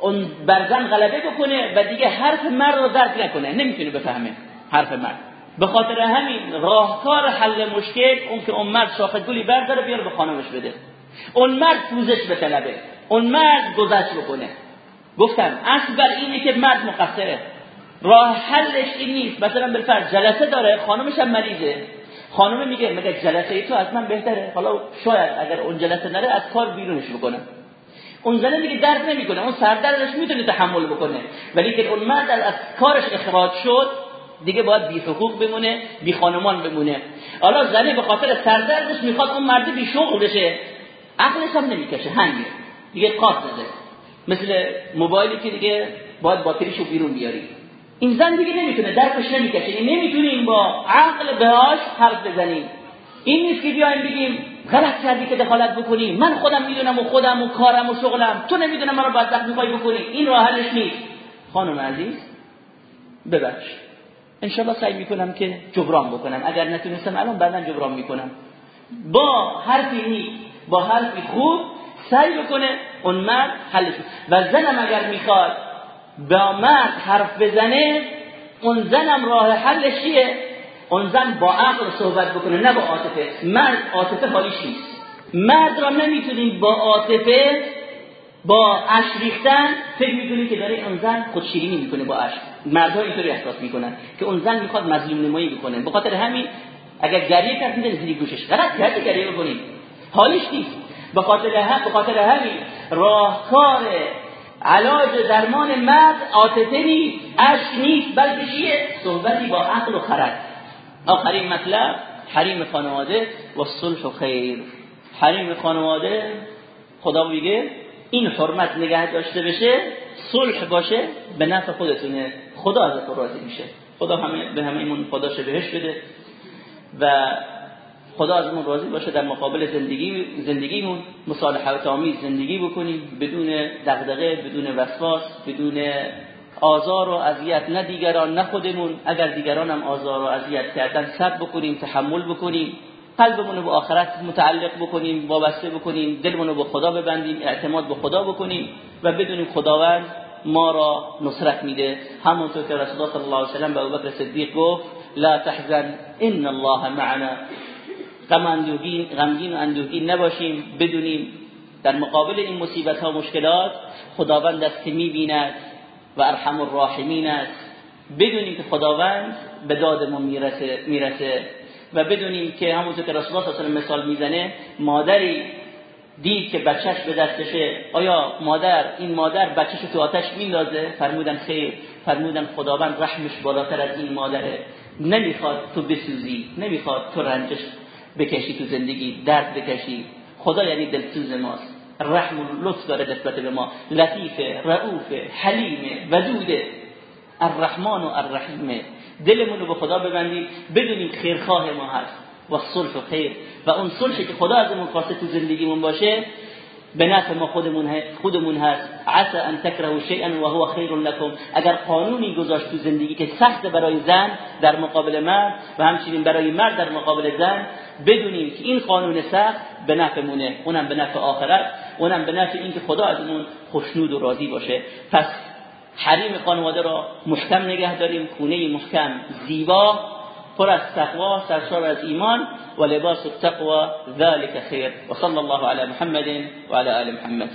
اون برزن غلبه بکنه و دیگه حرف مرد رو درک نکنه. نمی‌تونه بفهمه حرف مرد. به خاطر همین راهکار حل مشکل اون که اون مرد شاخه گلی برداره بیاره به خانمش بده. اون مرد پوزش به طلبه اون مرد گذشت بکنه. گفتم اصل بر اینه که مرد مقصره. راه حلش این نیست. مثلا بالفرض جلسه داره خانمش هم مریضه. خانم میگه مگه جلسه تو از من بهتره. حالا شاید اگر اون جلسه نره از کار بیرونش بکنه. اون زنه دیگه درد نمی‌کنه اون سردردش می‌تونه تحمل بکنه. ولی که اون مرد از کارش اخراج شد دیگه باید بی حقوق بمونه بی خانمان بمونه. حالا زنه به خاطر سردردش می‌خواد اون مرد بی شغل بشه. عقلش هم نمی‌کشه هنگه دیگه قاط نده مثل موبایلی که دیگه باید باتریشو بیرون بیاری. این زن دیگه نمی‌تونه درکش نمی‌کشه. نمی‌تونیم با عقل بهاش حرف بزنیم. این نیست که بیایم بگیم غلط کردی که دخالت بکنی. من خودم می‌دونم و خودم و کارم و شغلم. تو نمی‌دونم من رو بدبخت می‌خوای بکنی. این راه حلش نیست. خانم عزیز ببخش. انشالله سعی می‌کنم که جبران بکنم. اگر نتونستم الان بعدا جبران می‌کنم. با حرفی نیک با حرفی خوب سعی بکنه اون مرد حلش و زنم اگر می‌خواد با مرد حرف بزنه اون زنم راه حلش چیه؟ اون زن با عقل صحبت بکنه نه با عاطفه. مرد عاطفه حالیش نیست. مرد را نمی‌تونیم با عاطفه با اش ریختن فکر می‌کنیم که داره اون زن خودشیرینی می‌کنه با اش مردها اینطوری احساس می‌کنن که اون زن می‌خواد مظلوم نمایی بکنه. به خاطر همین اگر گریه کرد میده زیر گوشش. غلط کردی گریه بکنیم. حالیش نیست. به خاطر هم به خاطر همین راهکار علاج درمان مرد عاطفه نیست اش نیست بلکه چیه؟ صحبتی با عقل و خرد. آخرین مطلب حریم خانواده و صلح و خیر. حریم خانواده خدا میگه این حرمت نگه داشته بشه صلح باشه به نفع خودتونه. خدا از راضی میشه. خدا همه به همه خدا بهش بده و خدا از اون راضی باشه در مقابل زندگی زندگیمون. مصالحت آمیز زندگی بکنیم بدون دغدغه بدون وسواس بدون آزار و اذیت نه دیگران نه خودمون. اگر دیگران هم آزار و اذیت کردن صبر بکنیم تحمل بکنیم. قلبمون رو به آخرت متعلق بکنیم وابسته بکنیم. دلمون رو به خدا ببندیم اعتماد به خدا بکنیم و بدونیم خداوند ما را نصرت میده. همونطور که رسول الله صلی الله علیه و سلم به ابوبکر صدیق گفت لا تحزن ان الله معنا. غمگین و اندوهگین نباشیم. بدونیم در مقابل این مصیبت ها مشکلات خداوند است که می‌بیند. و ارحم الراحمین است. بدونیم که خداوند به دادمون می‌رسه می‌رسه. و بدونیم که همونطور که رسول الله صلی مثال می‌زنه مادری دید که بچهش به دستشه آیا مادر این مادر بچهش تو آتش میندازه؟ فرمودن خیر. فرمودن خداوند رحمش بالاتر از این مادره. نمی‌خواد تو بسوزی نمی‌خواد تو رنجش بکشی تو زندگی درد بکشی. خدا یعنی دلسوز ماست. رحم و لطف داره نسبت به ما. لطیفه رعوفه حلیمه ودوده الرحمن و الرحیمه دلمون رو به خدا ببندیم بدونیم خیرخواه ما هست. و صلح و خیر. و اون صلحی که خدا ازمون خواسته تو زندگیمون باشه به نفع ما خودمون خودمون هست. عسى ان تكرهوا شيئا وهو خیر لكم اگر قانونی گذاشت تو زندگی که سخت برای زن در مقابل مرد و همچنین برای مرد در مقابل زن بدونیم که این قانون سخت به نفعمونه. اونم به نفع آخرت. اونم به نفع اینکه خدا ازمون خوشنود و راضی باشه. پس حریم خانواده را محکم نگه داریم. خونه محکم زیبا پر از تقوا سرشار از ایمان و لباس التقوا ذلك خیر. و صلی الله علی محمد و علی آل محمد.